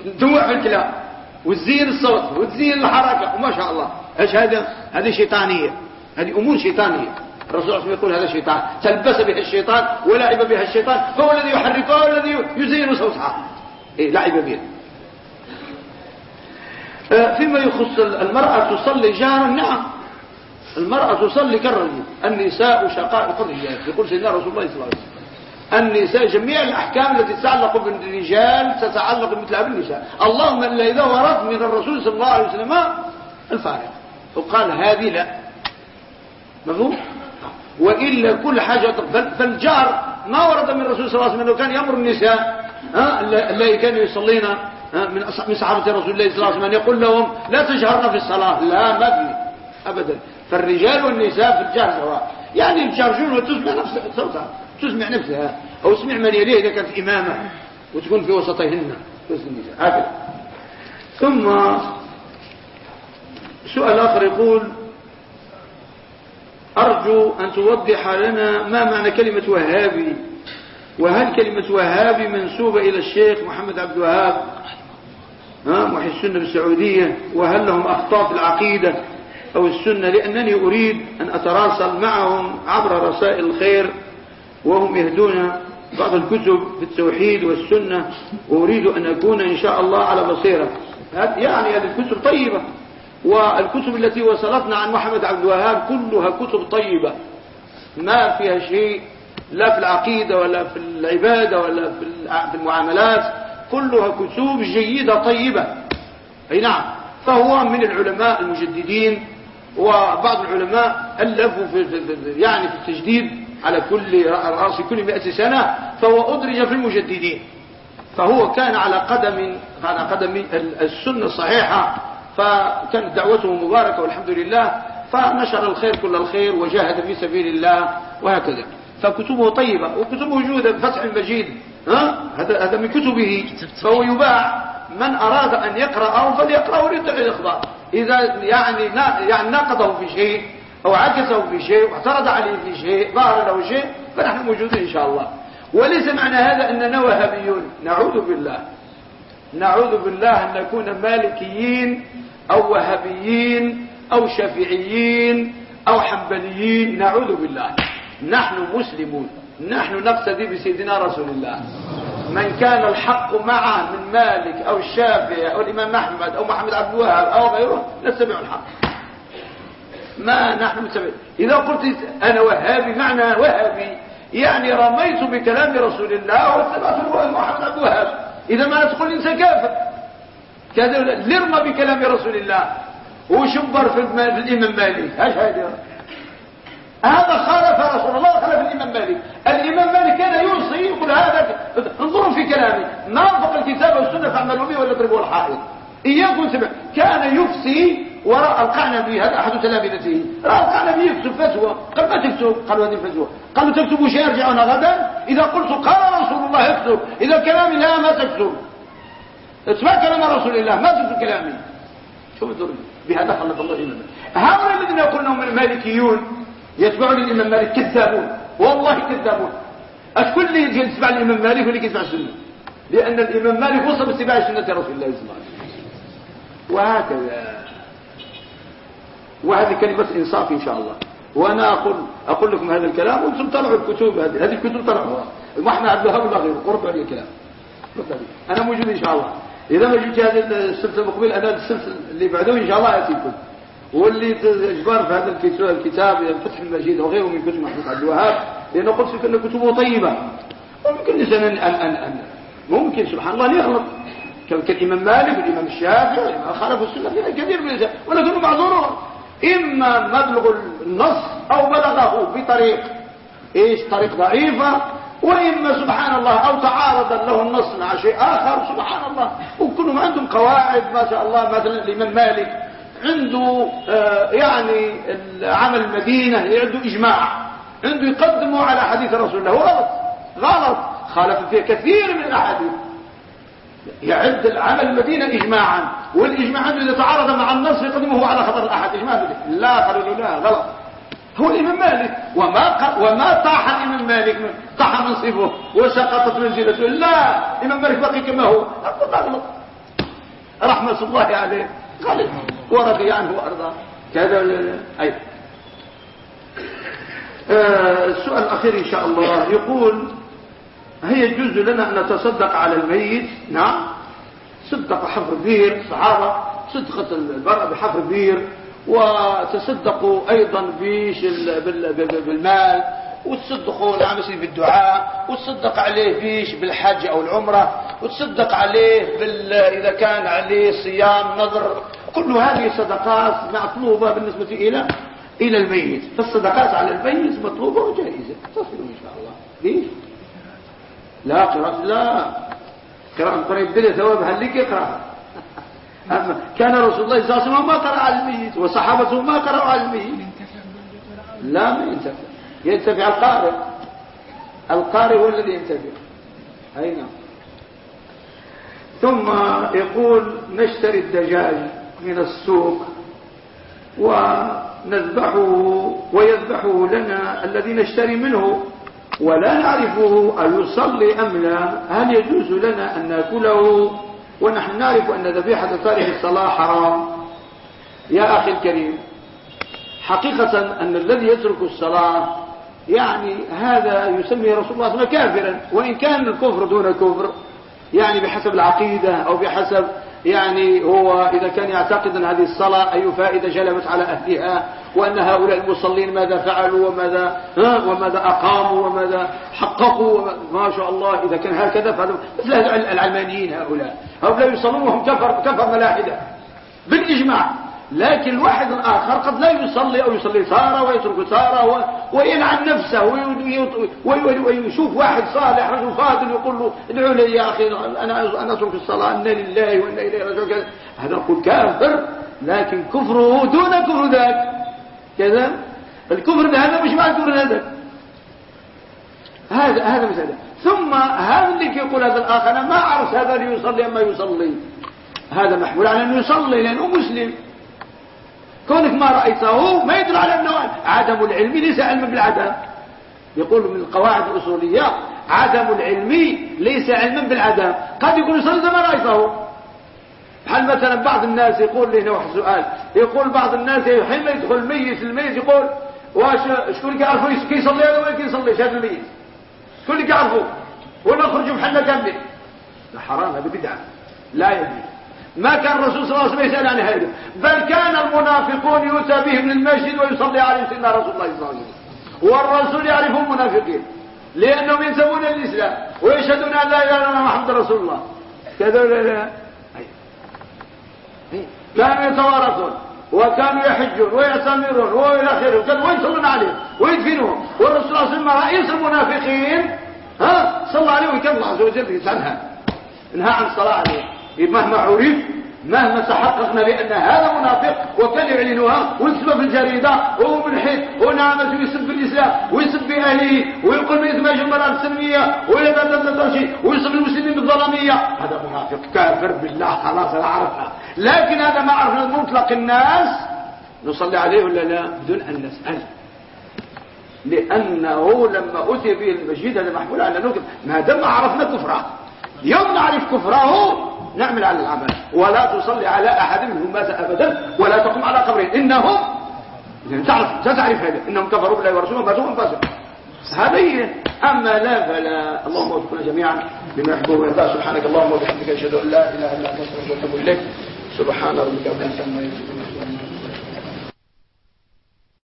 تدوع في الكلام. وتزين الصوت وتزين الحركة وما شاء الله. إيش هذا؟ هذه شيطانية. هذه أمور شيطانية. الرسول عليه يقول هذا شيطان. تلبس بها الشيطان ولعب بها الشيطان فهو الذي يحركها والذي يزين صوتها. إيه لعب بها. آه، فيما يخص المرأة تصلي جهرا نعم. المرأة تصلي كالرجل النساء شقائق الرجال. يقول سيدنا رسول الله صلى الله عليه وسلم. النساء جميع الأحكام التي تتعلق بالرجال تتعلق مثلها بالنساء اللهم إلا إذا ورد من الرسول صلى الله عليه وسلم الفارق وقال هذه لا. مفهوم؟ وإلا كل حاجة فال- فالجار ما ورد من الرسول صلى الله عليه وسلم. أنه كان يأمر النساء اللي كانوا يصلين من صحابة رسول الله صلى الله عليه وسلم. يقول لهم لا تجهرن في الصلاة. لا ما في أبدا. فالرجال والنساء في الجهر سواء. يعني الجارجون وتسمع نفسها صوتها. تسمع نفسها. أو اسمع من يليه إذا كانت إمامة وتكون في وسطهن هكذا. ثم سؤال آخر يقول أرجو أن توضح لنا ما معنى كلمة وهابي. وهل كلمة وهابي منسوبة إلى الشيخ محمد عبد الوهاب؟ ها محي السنة بالسعودية. وهل لهم أخطاء في العقيدة أو السنة؟ لأنني أريد أن أتراسل معهم عبر رسائل الخير. وهم يهدون بعض الكتب في التوحيد والسنة. وأريد أن أكون إن شاء الله على بصيرة. يعني هذه الكتب طيبة. والكتب التي وصلتنا عن محمد عبد الوهاب كلها كتب طيبة. ما فيها شيء لا في العقيدة ولا في العبادة ولا في المعاملات. كلها كتب جيدة طيبة. أي نعم. فهو من العلماء المجددين وبعض العلماء ألفوا في- يعني في التجديد. على كل رأس كل مئة سنة فهو أدرج في المجددين. فهو كان على قدم على قدم ال- السنة الصحيحة فكانت دعوته مباركة والحمد لله فنشر الخير كل الخير وجاهد في سبيل الله وهكذا. فكتبه طيبة وكتبه موجودة فتح المجيد ها؟ هذا هذا من كتبه. فهو يباع. من أراد أن يقرأه فليقرأه ويدعي الإخبار. إذا يعني يعني ناقضه في شيء أو عكسه في شيء واعترض عليه في شيء ظهر له شيء فنحن موجودين إن شاء الله. وليس معنى هذا أننا وهابيون نعوذ بالله. نعوذ بالله أن نكون مالكيين أو وهابيين أو شافعيين أو حنبليين. نعوذ بالله. نحن مسلمون. نحن نقتدي بسيدنا رسول الله. من كان الحق معه من مالك أو الشافعي أو الإمام أحمد أو محمد عبد الوهاب أو غيره نتبع الحق. ما نحن نتبع إذا قلت أنا وهابي معنى وهابي. يعني رميت بكلام رسول الله واتبعت محمد الوهاب إذا ما تقول إنسان كافر. كذا لرمى بكلام رسول الله. وشبر في, الإمام مالك. هذا خالف رسول الله خالف الإمام مالك. الإمام مالك كان يوصي يقول هذا انظروا في كلامي. ما وفق الكتاب والسنة فاعملوا به ولا اضربوا الحائط. إياكم سمع. كان يفسي وراء القعنبي هذا أحد تلامذته. رأى القعنبي يكتب فتوى. قال ما تكتب؟ قالوا هذه فتوى. قالوا تكتبوا شيء يرجعون غدا؟ إذا قلت قال رسول الله اكتب. إذا كلامي لا ما تكتب. اسمع كلام رسول الله ما تكتب كلامي. شوف الدرجة بهذا خلق الله إيمانا هؤلاء الذين يقولون هم المالكيون يتبعون الإمام مالك كذابون. والله كذابون. أشكون اللي يجي يتبع الإمام مالك واللي يتبع السنة؟ لأن الإمام مالك وصل باتباع سنة رسول الله صلى الله عليه وسلم. وهكذا. وهذه كلمة إنصاف إن شاء الله. وأنا أقول أقول لكم هذا الكلام وأنتم طلعوا الكتب هذه هذه الكتب طلعوها وإحنا عبد الوهاب ولا غيره قرب عليه الكلام. أنا موجود إن شاء الله. إذا ما جيت هذه السلسلة المقبل أنا السلسلة اللي بعده إن شاء الله يأتيكم واللي اجبار في هذا الكتاب فتح المجيد وغيره من كتب محمود عبد الوهاب لأنه قلت أن كتبه طيبة. وممكن الإنسان أن, أن, أن ممكن سبحان الله يغلط كالإمام مالك والإمام الشافعي والإمام خالف السنة فيها كثير من الإنسان ولكنه معذور. إما مبلغ النص أو بلغه بطريق إيش؟ طريق ضعيفة. وإما سبحان الله أو تعارض له النص مع شيء آخر سبحان الله. وكلهم عندهم قواعد ما شاء الله مثلا الإمام مالك عنده آه يعني عمل المدينة عنده إجماع عنده يقدمه على حديث رسول الله. غلط غلط. خالف فيه كثير من الأحاديث. يعد العمل المدينة إجماعا والإجماع إذا تعارض مع النص يقدمه على خطر الأحد. إجماع لا قالوا لا غلط. هو الإمام مالك وما وما طاح الإمام مالك طاح منصبه وسقطت منزلته. لا الإمام مالك بقي كما هو. غلط رحمة الله عليه غلط ورضي عنه وأرضاه. كذا أي. آه السؤال الأخير إن شاء الله. يقول هل يجوز لنا أن نتصدق على الميت. نعم. صدق حفر بير صحابة صدقت المرأة بحفر بير وتصدقوا أيضا بالمال وتصدقوا نعم بالدعاء وتصدق عليه بيش بالحج أو العمرة وتصدق عليه بال... إذا كان عليه صيام نظر كل هذه صدقات مطلوبة بالنسبة إلى إلى الميت. فالصدقات على الميت مطلوبة وجائزة. تصل إن شاء الله. ليش لا قراءة لا. قراءة القرآن يبدل ثوابها لك يقرأ كان رسول الله صلى الله عليه وسلم ما قرأ على الميت وصحابته ما قرأوا على الميت. لا ما ينتفع. ينتفع القارئ. القارئ هو الذي ينتفع. أي نعم. ثم يقول نشتري الدجاج من السوق ونذبحه ويذبحه لنا الذي نشتري منه. ولا نعرفه أيصلي أم لا. هل يجوز لنا أن نأكله؟ ونحن نعرف أن ذبيحة تاريخ الصلاة حرام. يا أخي الكريم حقيقة أن الذي يترك الصلاة يعني هذا يسمي رسول الله صلى الله عليه وسلم كافرا. وإن كان الكفر دون كفر يعني بحسب العقيدة أو بحسب يعني هو إذا كان يعتقد أن هذه الصلاة أي فائدة جلبت على أهلها وأن هؤلاء المصلين ماذا فعلوا وماذا, وماذا أقاموا وماذا حققوا ما شاء الله إذا كان هكذا فهذا مثل العلمانيين هؤلاء. هؤلاء يصلون وهم كفر, كفر ملاحدة. بالإجماع. لكن الواحد الآخر قد لا يصلي أو يصلي سارة ويترك سارة ويلعن نفسه ويشوف واحد صالح رجل فاضل يقول له ادعوا لي يا أخي أنا, أترك الصلاة أنا لله وإنا إليه راجعون. هذا نقول كافر لكن كفره دون كفر ذاك. كذا. الكفر هذا مش مع الكفر هذا. هذا هذا مسألة ثم هذا اللي يقول هذا الآخر أنا ما أعرف هذا اللي يصلي أما يصلي. هذا محمول على أنه يصلي لأنه مسلم. كونك ما رأيته ما يدل على أنه عدم العلم ليس علما بالعدم. يقول من القواعد الأصولية عدم العلم ليس علما بالعدم. قد يكون يصلي ما رأيته. بحال مثلا بعض الناس يقول لي هنا واحد سؤال يقول بعض الناس حين يدخل الميت الميت يقول واش شكون اللي يعرفوا كيصلي هذا ولا كيصليش هذا الميت. شكون اللي يعرفوا ولا نخرجوا بحالنا كاملين حرام هذا بدعة. لا يجوز ما كان الرسول صلى الله عليه وسلم يسأل عن هذا. بل كان المنافقون يؤتى بهم من المسجد ويصلي عليهم سيدنا رسول الله صلى الله عليه وسلم. والرسول يعرفهم المنافقين لأنهم ينسبون الإسلام ويشهدون أن لا إله إلا الله محمد رسول الله. كذا كانوا يتوارثون وكانوا يحجون ويعتمرون وإلى آخره. ويصلون عليهم ويدفنون والرسول صلى الله عليه وسلم رئيس المنافقين. ها؟ صلى عليه وسلم. الله عز وجل يسعنها انهى عن الصلاة عليه. مهما عرف مهما تحققنا بأن هذا منافق وكان يعلنها ويكتبها في الجريدة وهو ملحد ونعمة ويسب الإسلام ويسب أهله ويقول ما يتماجي المرأة السلمية ويصف المسلمين بالظلمية هذا منافق كافر بالله خلاص أنا عرفها لكن هذا ما عرفنا مطلق الناس نصلي عليه ولا لا؟ بدون أن نسأل. لأنه لما أتي به المسجد هذا محمول على نكر ما دام عرفنا كفره يوم نعرف كفره نعمل على العمل. ولا تصلي على أحد منهم مات أبدا ولا تقوم على قبره. إنهم تعرف ستعرف هذا. إنهم كفروا بالله ورسوله ماتوا فاسق هذه أما لا فلا. اللهم وفقنا جميعا لما يحبه ويرضى سبحانك اللهم وبحمدك أشهد أن لا إله إلا أنت أستغفرك وأتوب إليك. سبحان ربك رب